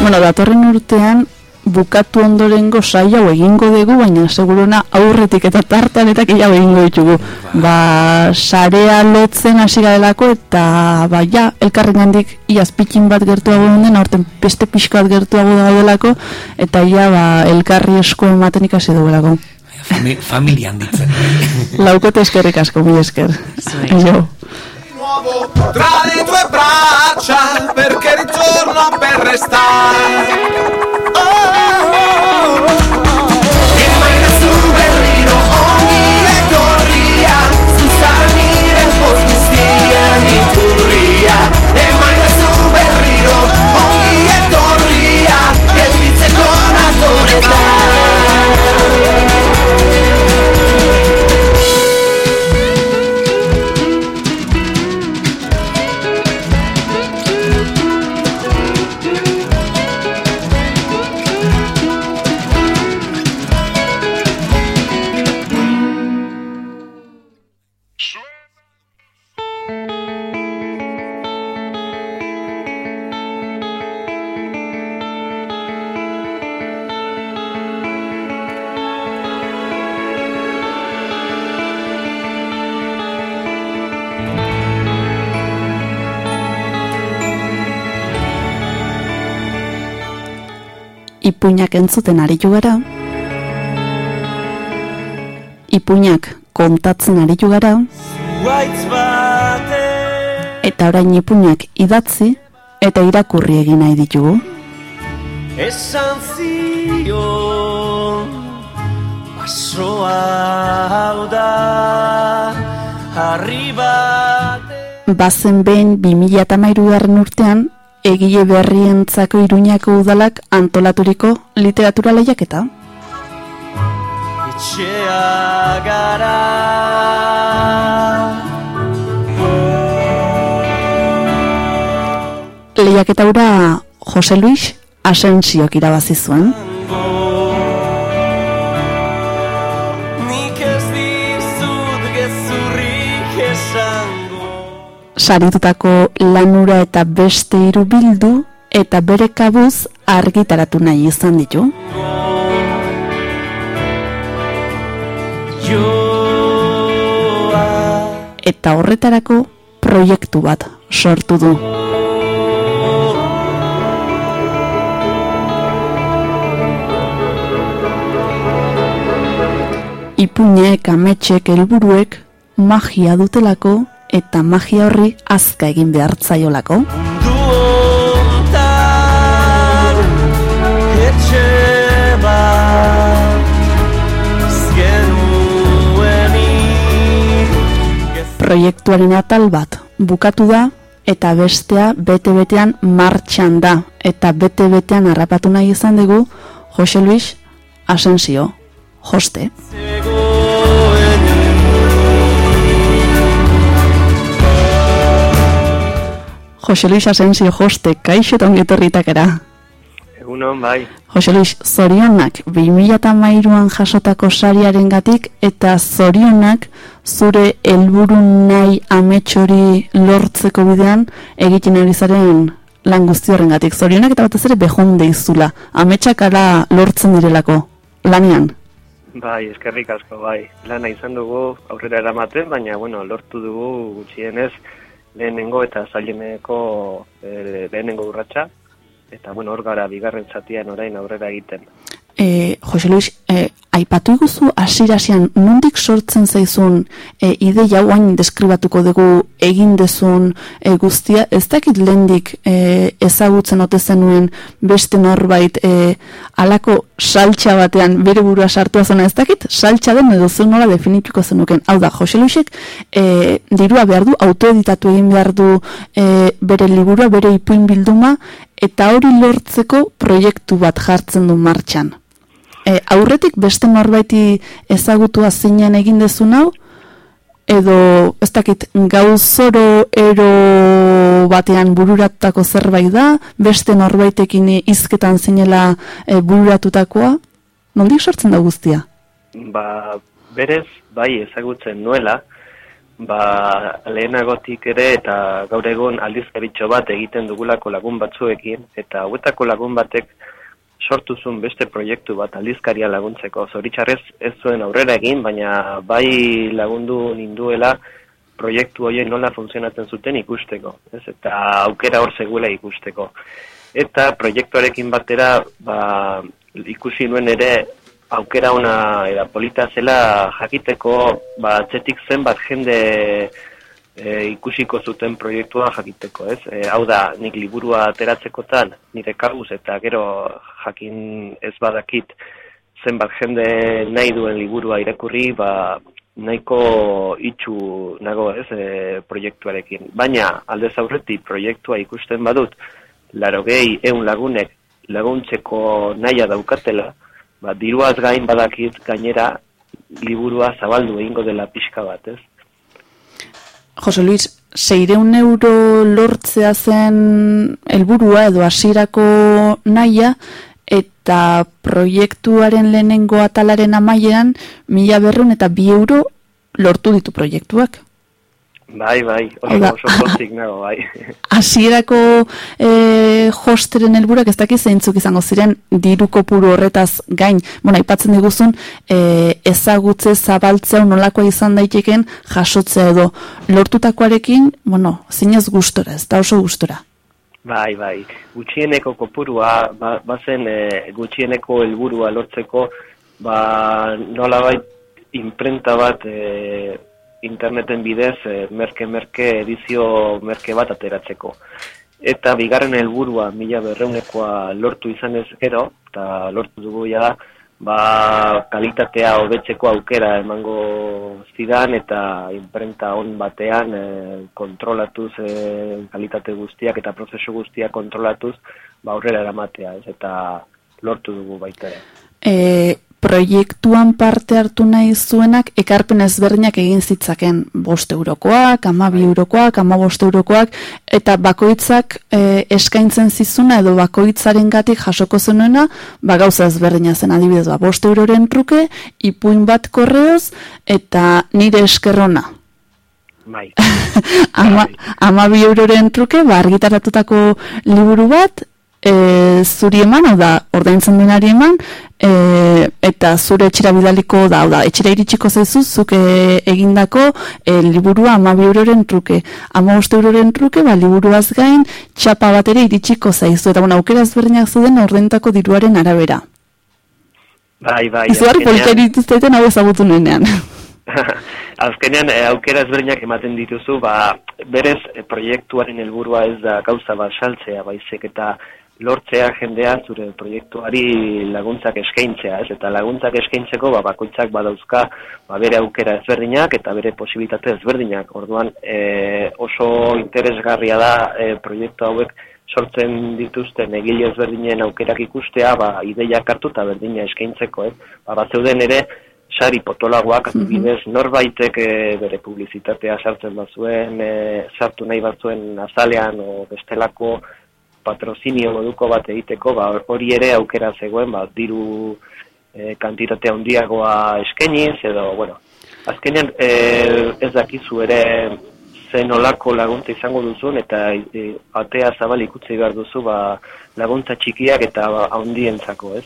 Bueno, datorren urtean, bukatu ondorengo saia hau egingo dugu, baina seguruna aurretik eta tartan eta egingo ditugu. Ba, sarea lotzen hasi garelako eta ba, ja, elkarren handik iaz pikin bat gertuago den, aurten beste pixko bat gertuago daudelako, eta ia ba, elkarri esko ematen ikasi dugu Fami, familia handitzen. Laukote eskerrik asko, mi esker. Jo. tra le tue braccia perché ritorno per restare oh. Ipuinak entzuten aritu gara, ipuinak kontatzen aritu gara, eta orain ipuinak idatzi eta irakurri egin nahi ditugu. Esan zio Basoa hau da Harri Bazen behin 2008 garren urtean egile berrientzako iruñako udalak antolaturiko literatura lehiaketa. Itxea gara Lehiaketa ura Jose Luis Asensiok irabazi zuen. Saritutako lanura eta beste hiru bildu eta bere kabuz argitaratu nahi izan ditu. Eta horretarako proiektu bat sortu du. Ipuñek, ametxek, helburuek magia dutelako eta magia horri azka egin behar zaiolako. Proiektuaren atal bat bukatu da eta bestea bete-betean martxan da eta bete-betean harrapatu nahi izan dugu Jose Luis Asensio, joste. Jose Luis Asensio Joste, kaixo eta ongetorritak era. Egunon, bai. Jose Luis, zorionak, 2008an jasotako sariaren gatik, eta zorionak zure helburu nahi ametxori lortzeko bidean egiten ari zaren lan guzti gatik. Zorionak eta batez ere behonde izula, ametxak ala lortzen direlako, lanean. Bai, eskerrik asko, bai. Lana izan dugu aurrera eramaten, baina, bueno, lortu dugu gutxienez, lehenengo eta zaileneko e, lehenengo urratsa eta bueno, hor gara bigarren zatian orain aurrera egiten. E, Jose Luis, e, aipatu iguzu hasirasian nondik sortzen zaizun e, ideia guain deskribatuko dugu egin dezun e, guztia, ez dakit lendik e, ezagutzen ote zenuen beste norbait e, alako saltxa batean bere burua sartu azona ez dakit, saltxa den edo zen nola definituko zenuken. Hau da, Jose Luisek, e, dirua behar du, autoeditatu egin behar du e, bere liburua, bere ipuin bilduma, eta hori lortzeko proiektu bat jartzen du martxan. E, aurretik beste norbaiti ezagutua zinen egin dezun hau, edo ez dakit gauzoro ero batean bururatutako zerbait da, beste norbaitekin hizketan zinela e, bururatutakoa, nondik sortzen da guztia? Ba, berez, bai ezagutzen nuela, ba, lehenagotik ere eta gaur egon aldizkaritxo bat egiten dugulako lagun batzuekin, eta hauetako lagun batek sortu zuen beste proiektu bat aldizkaria laguntzeko. Zoritxarrez ez zuen aurrera egin, baina bai lagundu ninduela proiektu horien nola funtzionatzen zuten ikusteko. Ez? Eta aukera hor seguela ikusteko. Eta proiektuarekin batera ba, ikusi nuen ere aukera ona era polita zela jakiteko ba atzetik zenbat jende e, ikusiko zuten proiektua jakiteko, ez? E, hau da, nik liburua ateratzekotan nire kabuz eta gero jakin ez badakit zenbat jende nahi duen liburua irakurri, ba nahiko itxu nago, ez, e, proiektuarekin. Baina alde aurretik proiektua ikusten badut, laro gehi eun lagunek laguntzeko naia daukatela, ba, diruaz gain badakit gainera liburua zabaldu egingo dela pixka bat, ez? Jose Luis, seireun euro lortzea zen helburua edo hasierako naia, eta proiektuaren lehenengo atalaren amaieran, mila berrun eta bi euro lortu ditu proiektuak. Bai, bai, oso, oso pozik nago, bai. Asierako e, hosteren helburak ez dakiz zeintzuk izango ziren diru kopuru horretaz gain. Bueno, aipatzen diguzun e, ezagutze zabaltzea nolakoa izan daiteken jasotzea edo lortutakoarekin, bueno, zinez gustora, ez da oso gustora. Bai, bai, gutxieneko kopurua, ba, bazen e, gutxieneko helburua lortzeko, ba, nola bai, imprenta bat e, interneten bidez merke-merke edizio merke bat ateratzeko. Eta bigarren helburua mila berreunekoa lortu izan ez gero, eta lortu dugu ja da, ba, kalitatea hobetzeko aukera emango zidan eta imprenta on batean e, kontrolatuz e, kalitate guztiak eta prozesu guztiak kontrolatuz ba, aurrera eramatea, ez, eta lortu dugu baita ere. E, proiektuan parte hartu nahi zuenak ekarpen ezberdinak egin zitzaken bost eurokoak, ama bi eurokoak, ama bost eurokoak, eta bakoitzak e, eskaintzen zizuna edo bakoitzaren gatik jasoko zenuena, ba gauza ezberdina zen adibidez, ba, bost euroren truke, ipuin bat korreoz, eta nire eskerrona. Bai. ama, ama bi euroren truke, ba, argitaratutako liburu bat, e, zuri eman, hau da, ordaintzen denari eman, e, eta zure etxera bidaliko da, hau da, etxera iritsiko zaizu, zuke egindako e, liburua ama euroren truke. Ama euroren truke, ba, liburuaz gain, txapa bat ere iritsiko zaizu, eta bueno, aukera ezberdinak zuden ordentako diruaren arabera. Bai, bai. Izugarri politari dituzten hau ezagutu nenean. Azkenean e, aukera ezberdinak ematen dituzu, ba, berez e, proiektuaren helburua ez da gauza bat saltzea, baizik eta lortzea jendea zure proiektuari laguntzak eskaintzea, ez? Eta laguntzak eskaintzeko ba bakoitzak badauzka ba bere aukera ezberdinak eta bere posibilitate ezberdinak. Orduan, e, oso interesgarria da e, proiektu hauek sortzen dituzten egile ezberdinen aukerak ikustea, ba ideiak hartu eta berdina eskaintzeko, ez? Ba batzeuden ere sari potolagoak mm bidez norbaitek e, bere publizitatea sartzen bazuen, e, sartu nahi batzuen azalean o bestelako patrozinio moduko bat egiteko, ba, hori ere aukera zegoen, ba, diru e, kantitate handiagoa eskeniz, edo, bueno, azkenean e, ez dakizu ere zen olako laguntza izango duzun, eta e, atea zabal behar duzu, ba, laguntza txikiak eta ba, handientzako, ez?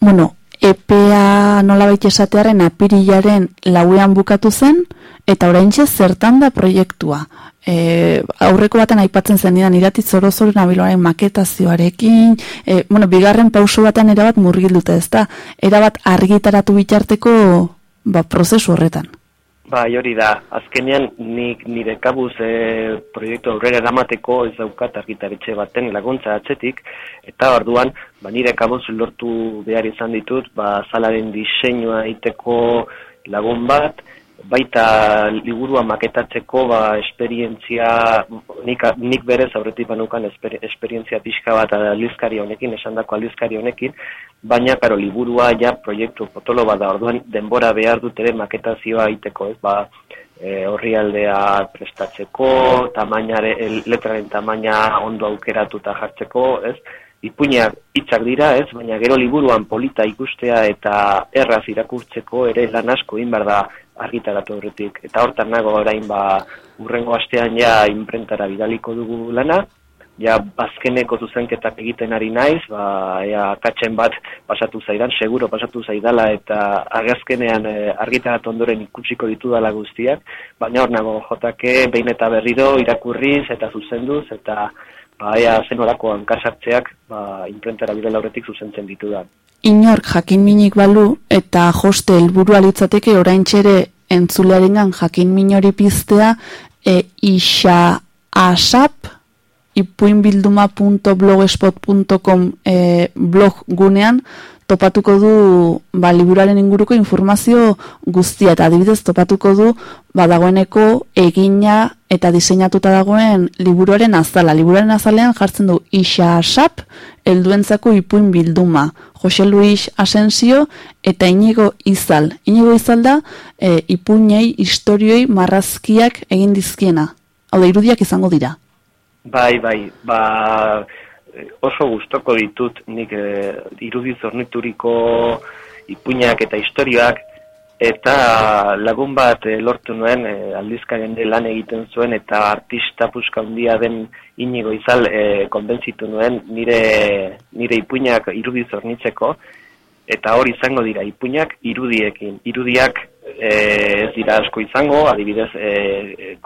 Bueno, EPA nolabait esatearen apirilaren lauean bukatu zen, eta oraintxe zertan da proiektua. E, aurreko baten aipatzen zen didan irati zoro zoro nabiloaren maketazioarekin, e, bueno, bigarren pauso batean erabat murgilduta ez da, erabat argitaratu bitarteko ba, prozesu horretan. Bai, hori da. Azkenean nik nire kabuz e, proiektu aurrera eramateko ez daukat argitaretxe baten laguntza atzetik eta orduan ba nire kabuz lortu behar izan ditut, ba salaren diseinua egiteko lagun bat baita liburua maketatzeko ba esperientzia nik, nik berez aurretik banukan esper, esperientzia pixka bat aldizkari honekin esandako aldizkari honekin baina karo liburua ja proiektu potolo bada orduan denbora behar dut ere maketazioa egiteko ez? Ba e, horri aldea prestatzeko tamainare, letraren tamaina ondo aukeratuta jartzeko ez? Ipuinak hitzak dira, ez, baina gero liburuan polita ikustea eta erraz irakurtzeko ere lan asko inbar da argitaratu horretik. Eta hortan nago orain ba urrengo astean ja imprentara bidaliko dugu lana, ja bazkeneko zuzenketak egiten ari naiz, ba ea katzen bat pasatu zaidan, seguro pasatu zaidala eta agazkenean e, argitaratu ondoren ikutsiko ditu dala guztiak, baina hor nago jotake behin eta berriro irakurriz eta zuzenduz eta ba ea zenolako hankasartzeak ba imprentara bidela horretik zuzentzen ditu da. Inork jakin minik balu eta joste helburua litzateke orain txere entzulearengan jakin minori piztea e, isa asap ipuinbilduma.blogspot.com e, blog gunean topatuko du ba, liburaren inguruko informazio guztia eta adibidez topatuko du ba, dagoeneko egina eta diseinatuta dagoen liburuaren azala. Liburuaren azalean jartzen du isa asap helduentzako ipuin bilduma. Jose Luis Asensio eta Inigo Izal. Inigo Izal da e, ipuinei, historioi, marrazkiak egin dizkiena. Hau da, irudiak izango dira. Bai, bai, ba, oso gustoko ditut nik e, irudi zornituriko ipuinak eta historiak eta lagun bat e, lortu nuen e, aldizkaren lan egiten zuen eta artista puska handia den inigo izal e, konbentzitu nuen nire, nire ipuinak irudi zornitzeko eta hori izango dira ipuinak irudiekin. Irudiak e, ez dira asko izango adibidez e, e,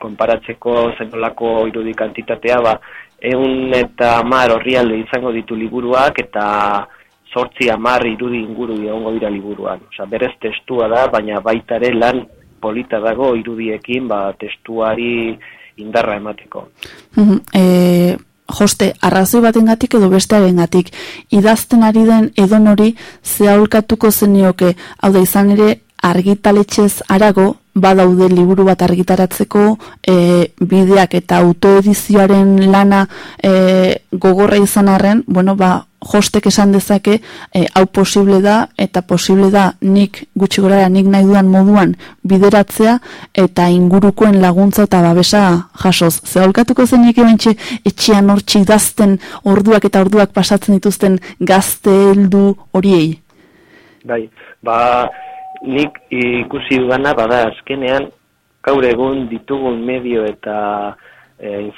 konparatzeko zenolako irudi kantitatea ba, egun eta mar horri izango ditu liburuak eta sortzi amar irudi inguru egongo dira liburuan. Osa, berez testua da, baina baita ere lan polita dago irudiekin ba, testuari indarra emateko. e, joste, arrazoi batengatik edo bestearengatik idazten ari den edon hori zehaulkatuko zenioke, hau da izan ere argitaletxez arago, badaude liburu bat argitaratzeko e, bideak eta autoedizioaren lana e, gogorra izan arren, bueno, ba, jostek esan dezake e, hau posible da eta posible da nik gutxi gorara nik nahi duan moduan bideratzea eta ingurukoen laguntza eta babesa jasoz. Zeholkatuko zen nik ebentxe etxean hortxik dazten orduak eta orduak pasatzen dituzten gazte heldu horiei? Bai, ba, nik ikusi dudana bada azkenean gaur egun ditugun medio eta e,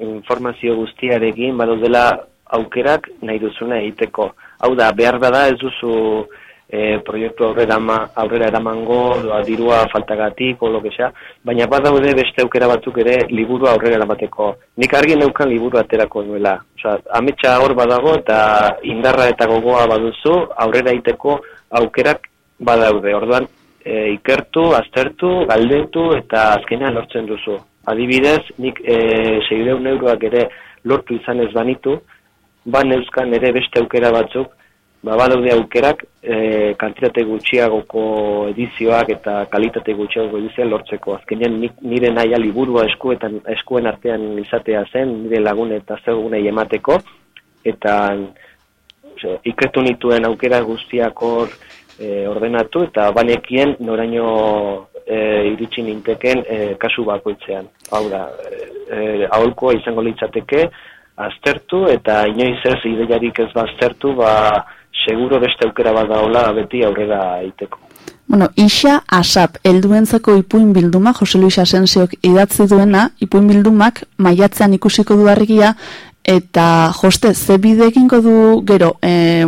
informazio guztiarekin dela aukerak nahi duzuna egiteko. Hau da, behar bada ez duzu e, proiektu aurrera, ma, aurrera eramango, doa, dirua faltagatik, o lo que sea, baina badaude beste aukera batzuk ere liburu aurrera eramateko. Nik argi neukan liburu aterako nuela. Osa, ametsa hor badago eta indarra eta gogoa baduzu aurrera egiteko aukerak badaude. Orduan, e, ikertu, aztertu, galdetu eta azkenean lortzen duzu. Adibidez, nik e, segideun euroak ere lortu izan ez banitu, ban euskan ere beste aukera batzuk, ba, badaude aukerak e, kantitate gutxiagoko edizioak eta kalitate gutxiagoko edizioak lortzeko. Azkenean nik, nire naia liburua eskuetan, eskuen artean izatea zen, nire lagun eta zegunei emateko, eta ose, nituen aukera guztiak hor e, ordenatu eta banekien noraino e, iritsi ninteken e, kasu bakoitzean. Hau da, e, aholkoa izango litzateke, aztertu eta inoiz ez ideiarik ez baztertu, ba seguro beste aukera bat daola beti aurrera aiteko. Bueno, Isa Asap, elduentzako ipuin bilduma, Jose Luis Asensiok idatzi duena, ipuin bildumak maiatzean ikusiko du argia, eta joste, ze bide egingo du gero, e,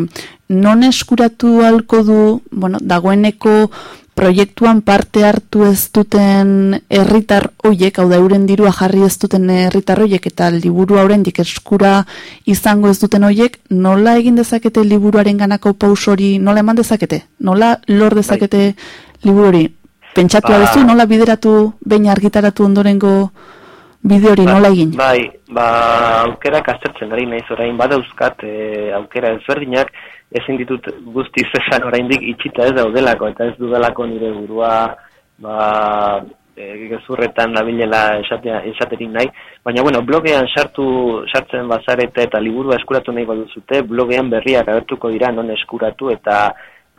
non eskuratu halko du, bueno, dagoeneko proiektuan parte hartu ez duten herritar hoiek, hau da euren dirua jarri ez duten herritar hoiek eta liburu oraindik eskura izango ez duten hoiek, nola egin dezakete liburuaren ganako paus hori, nola eman dezakete? Nola lor dezakete liburu hori? Pentsatu Ba- ba... nola bideratu, behin argitaratu ondorengo bide hori, nola egin? Bai, ba, aukerak aztertzen ari naiz orain badauzkat e, aukera ezberdinak, ezin ditut guztiz esan oraindik itxita ez daudelako, eta ez dudalako nire burua ba, e, gezurretan nabilela esatea, esaterik nahi, baina bueno, blogean sartu sartzen bazarete eta liburua eskuratu nahi baduzute, blogean berriak agertuko dira non eskuratu eta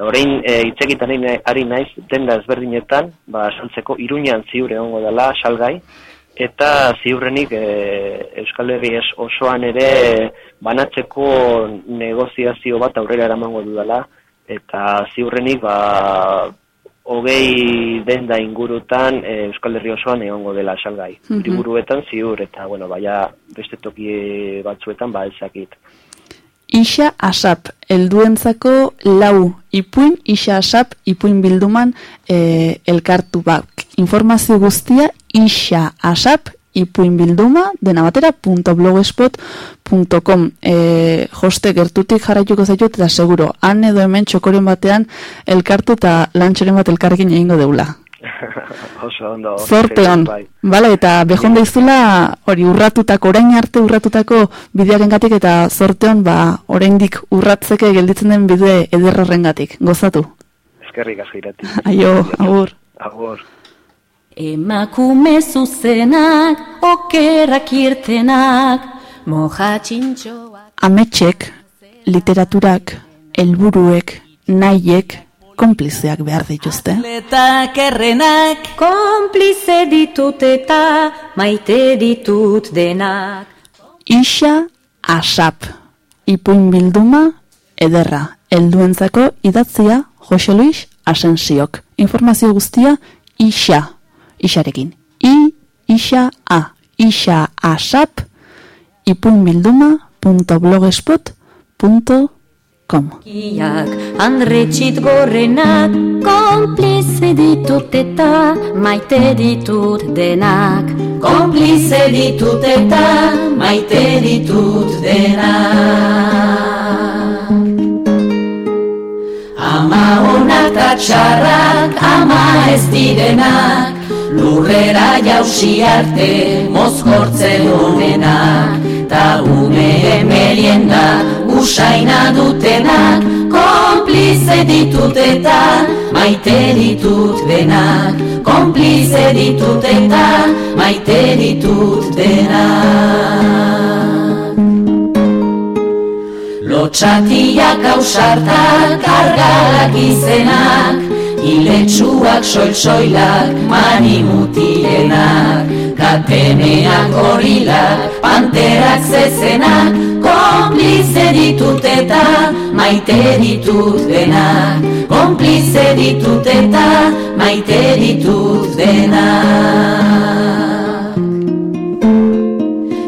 orain e, itzekitan ari naiz denda ezberdinetan, ba, saltzeko iruñan ziur egongo dela salgai, eta ziurrenik e, Euskal Herri osoan ere banatzeko negoziazio bat aurrera eramango dudala eta ziurrenik ba hogei denda ingurutan e, Euskal Herri osoan egongo dela salgai. Mhm. Hiriburuetan ziur eta bueno, baia beste toki batzuetan ba ezakit. Isa Asap, helduentzako lau ipuin, Isa Asap ipuin bilduman e, elkartu bak. Informazio guztia Isa Asap ipuin bilduma dena batera .blogspot.com e, Joste gertutik jarraituko zaitut eta seguro, han edo hemen txokoren batean elkartu eta lantxoren bat elkarrekin egingo deula. Oso ondo. Zorte on. Bai. Bale, eta behon daizula, hori urratutako, orain arte urratutako bidearen gatik, eta zorte on, ba, oraindik urratzeke gelditzen den bide ederrorren gatik. Gozatu. Eskerrik asko irati. Aio, agur. Agur. Emakume zuzenak, okerrak irtenak, moja txintxoak. Ametxek, literaturak, helburuek, nahiek, konplizeak behar dituzte. Letak errenak, konplize ditut eta maite ditut denak. Isa Asap, ipuin bilduma, ederra, helduentzako idatzia Jose Luis Asensiok. Informazio guztia Isa, Isarekin. I, Isa A, Isa Asap, ipuin bilduma.blogspot.com Kiak, andretxit gorrenak, konplize ditut eta maite ditut denak. Konplize ditut eta maite ditut denak. Ama onak eta txarrak, ama ez direnak, lurrera jausi arte mozkortzen honenak. Ta ume merienda usaina dutenak, konplize ditut eta maite ditut denak. Konplize ditut eta maite ditut denak. Lotxatiak ausartak, argalak izenak, Iletsuak soil-soilak, manimutilenak, Kateneak gorilak, panterak zezenak, Konplize ditut eta maite ditut denak, Konplize ditut eta maite ditut denak.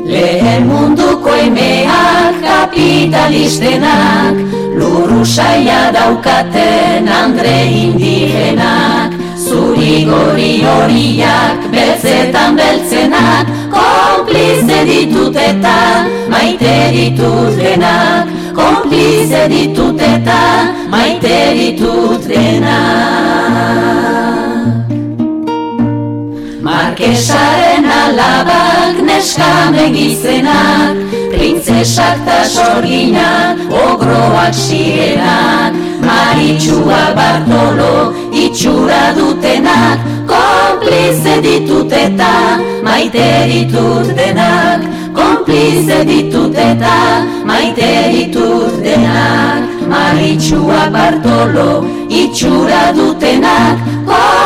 Lehen munduko emeak kapitalistenak, lurru saia daukaten andre indigenak, zuri gori horiak beltzetan beltzenak, konplize ditut eta maite ditut denak, konplize ditut eta maite ditut denak. Markesaren alabak neskame gizenak, printzesak ta sorginak, ogroak sirenak, maritxua Bartolo itxura dutenak, konplize ditut eta maite ditut denak, konplize ditut eta maite ditut denak, maritxua Bartolo itxura dutenak, konplize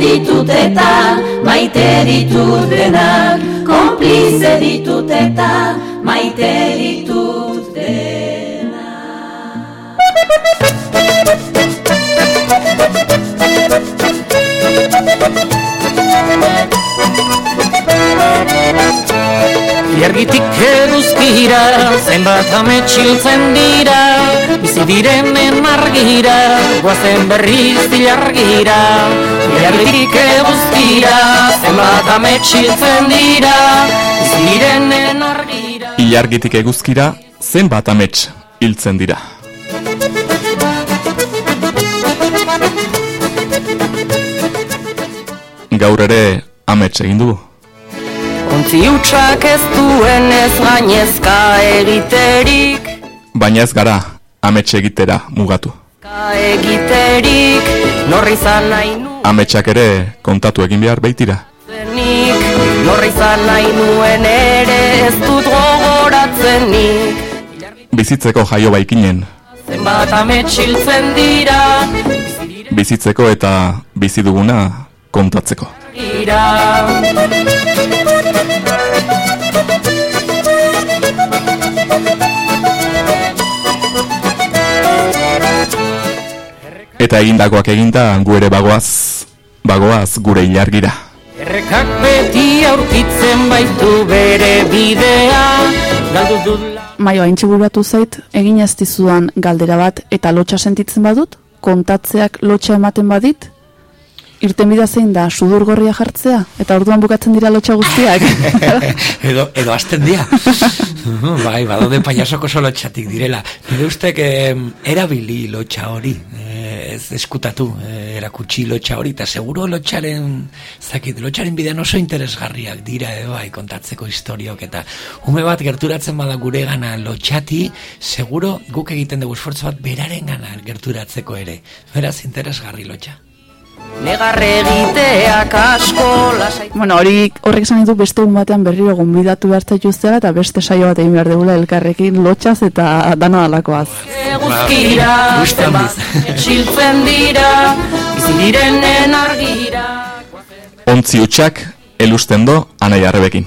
ditut eta maite ditut denak, konplize ditut eta maite ditut Iargitik eduzkira, zenbat ametxiltzen dira Bizi direnen argira, guazen berriz ilargira, ilargitik eguzkira, zenbat ametxiltzen dira, bizi direnen argira. Ilargitik eguzkira, zenbat amets hiltzen dira. Gaur ere amets egin dugu. Ontzi utxak ez duen ez gainezka egiterik, Baina ez gara amets egitera mugatu. egiterik, norri izan nahi Ametsak ere kontatu egin behar baitira. nuenik, norri izan nahi nuen ere ez dut gogoratzenik, Bizitzeko jaio baikinen, zenbat ametxiltzen dira, bizitzeko eta bizi duguna kontatzeko. gira. Eta egindakoak eginda gu ere bagoaz, bagoaz gure ilargira. Errekak beti aurkitzen baitu bere bidea, galdu dut Maio, hain buratu zait, egin ez dizudan galdera bat eta lotxa sentitzen badut? Kontatzeak lotxa ematen badit? Irtenbidea zein da, sudur gorria jartzea? Eta orduan bukatzen dira lotxa guztiak? edo, edo azten dia. bai, badaude paiasoko solo txatik direla. Nire ustek eh, erabili lotxa hori, eh, ez eskutatu, eh, erakutsi lotxa hori, eta seguro lotxaren, zakit, lotxaren bidean oso interesgarriak dira, edo bai, kontatzeko historiok, eta ume bat gerturatzen bada gure gana lotxati, seguro guk egiten dugu esfortzo bat beraren gana gerturatzeko ere. Beraz, interesgarri lotxa. Negarre egiteak asko lasai. bueno, hori horrek esan ditu beste un batean berriro gonbidatu behar zaituztela eta beste saio bat egin behar dugula elkarrekin lotxaz eta dana alakoaz. Eguzkira, etxiltzen dira, bizi direnen argira. Ontzi utxak elusten do anai arrebekin.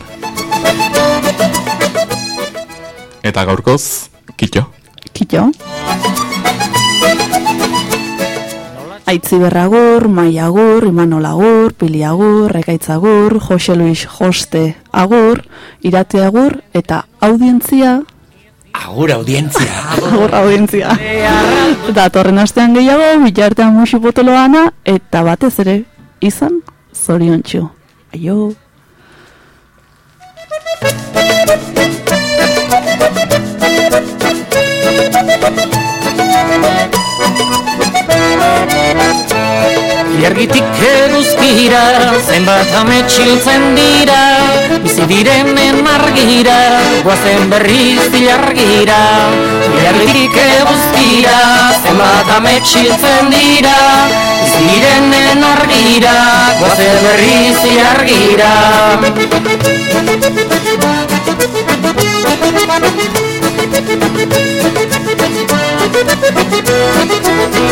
Eta gaurkoz, kitxo. Kitxo. Aitzi berragur, maiagur, imanol agur, pili agur, ekaitz agur, Jose Luis Joste agur, irate agur, eta audientzia, Agur audientzia. agur audientzia. Eta torren astean gehiago, bilartean musu potoloana, eta batez ere, izan, zorion txu. Aio. Ilargitik eguzkira, zenbat ametxiltzen dira, bizi direnen argira, guazen berriz ilargira. Ilargitik eguzkira, zenbat ametxiltzen dira, bizi direnen argira, guazen berriz ilargira.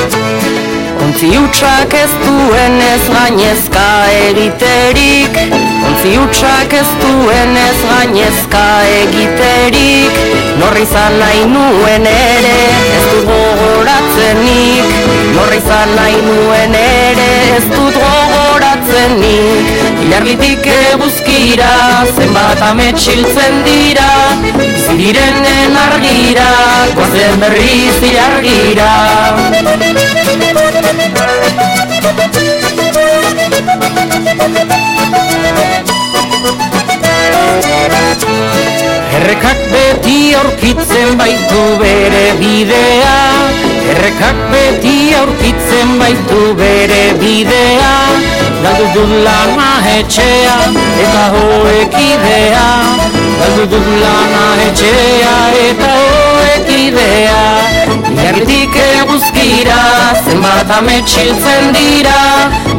Ontzi utxak ez duen ez gainezka egiterik. Ontzi utxak ez duen ez gainezka egiterik. Norri izan nahi nuen ere ez dut gogoratzenik Norri izan nahi nuen ere ez dut gogoratzenik Ilargitik eguzkira zenbat ametxiltzen dira. Bizi direnen argira, goazen berriz ilargira. Errekak beti aurkitzen baitu bere bidea. Errekak beti aurkitzen baitu bere bidea. Galdu dut lana etxea eta hoek idea. Galdu dut lana etxea eta hoek idea. Ilargitik eguzkira zenbat ametxiltzen dira.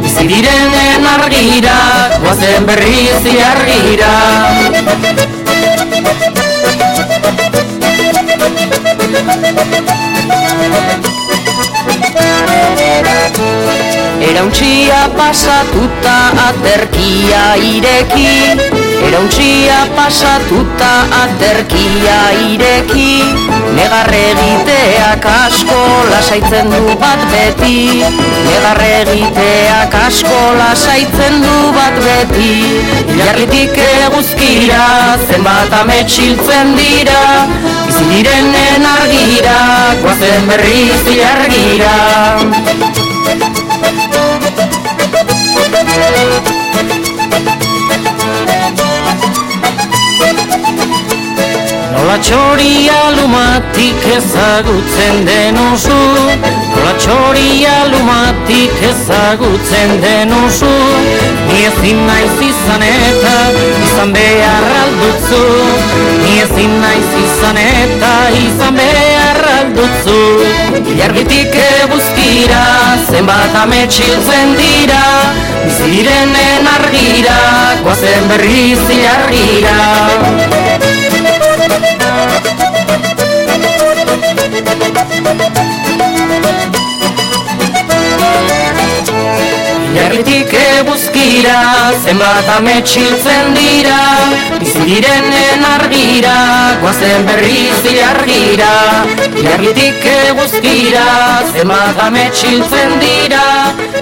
Bizi direnen argira, guazen berriz ilargira Erauntxia pasatuta aterkia ireki. Erauntxia pasatuta aterkia ireki. Negarre egiteak asko lasaitzen du bat beti. Negarre egiteak asko lasaitzen du bat beti. Ilarritik eguzkira zenbat ametxiltzen dira. Bizi direnen argira, guazen berriz ilargira Nola txoria lumatik ezagutzen den oso? Nola txoria lumatik ezagutzen den oso? Ni ezin naiz izan eta izan behar aldutzu Ni ezin naiz izan eta izan behar aldutzu Ilargitik eguzkira zenbat ametxiltzen dira. Bizirenen argira, guazen berriz ilargira Jarritik eguzkira, zenbat ametxiltzen dira Bizi direnen argira, guazen berriz ilargira Jarritik eguzkira, zenbat ametxiltzen dira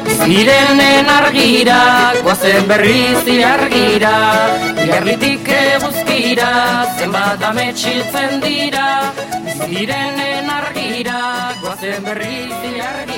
Bizi direnen argira, guazen berriz ilargira Jarritik eguzkira, zenbat ametxiltzen dira Bizi direnen argira, guazen berriz ilargira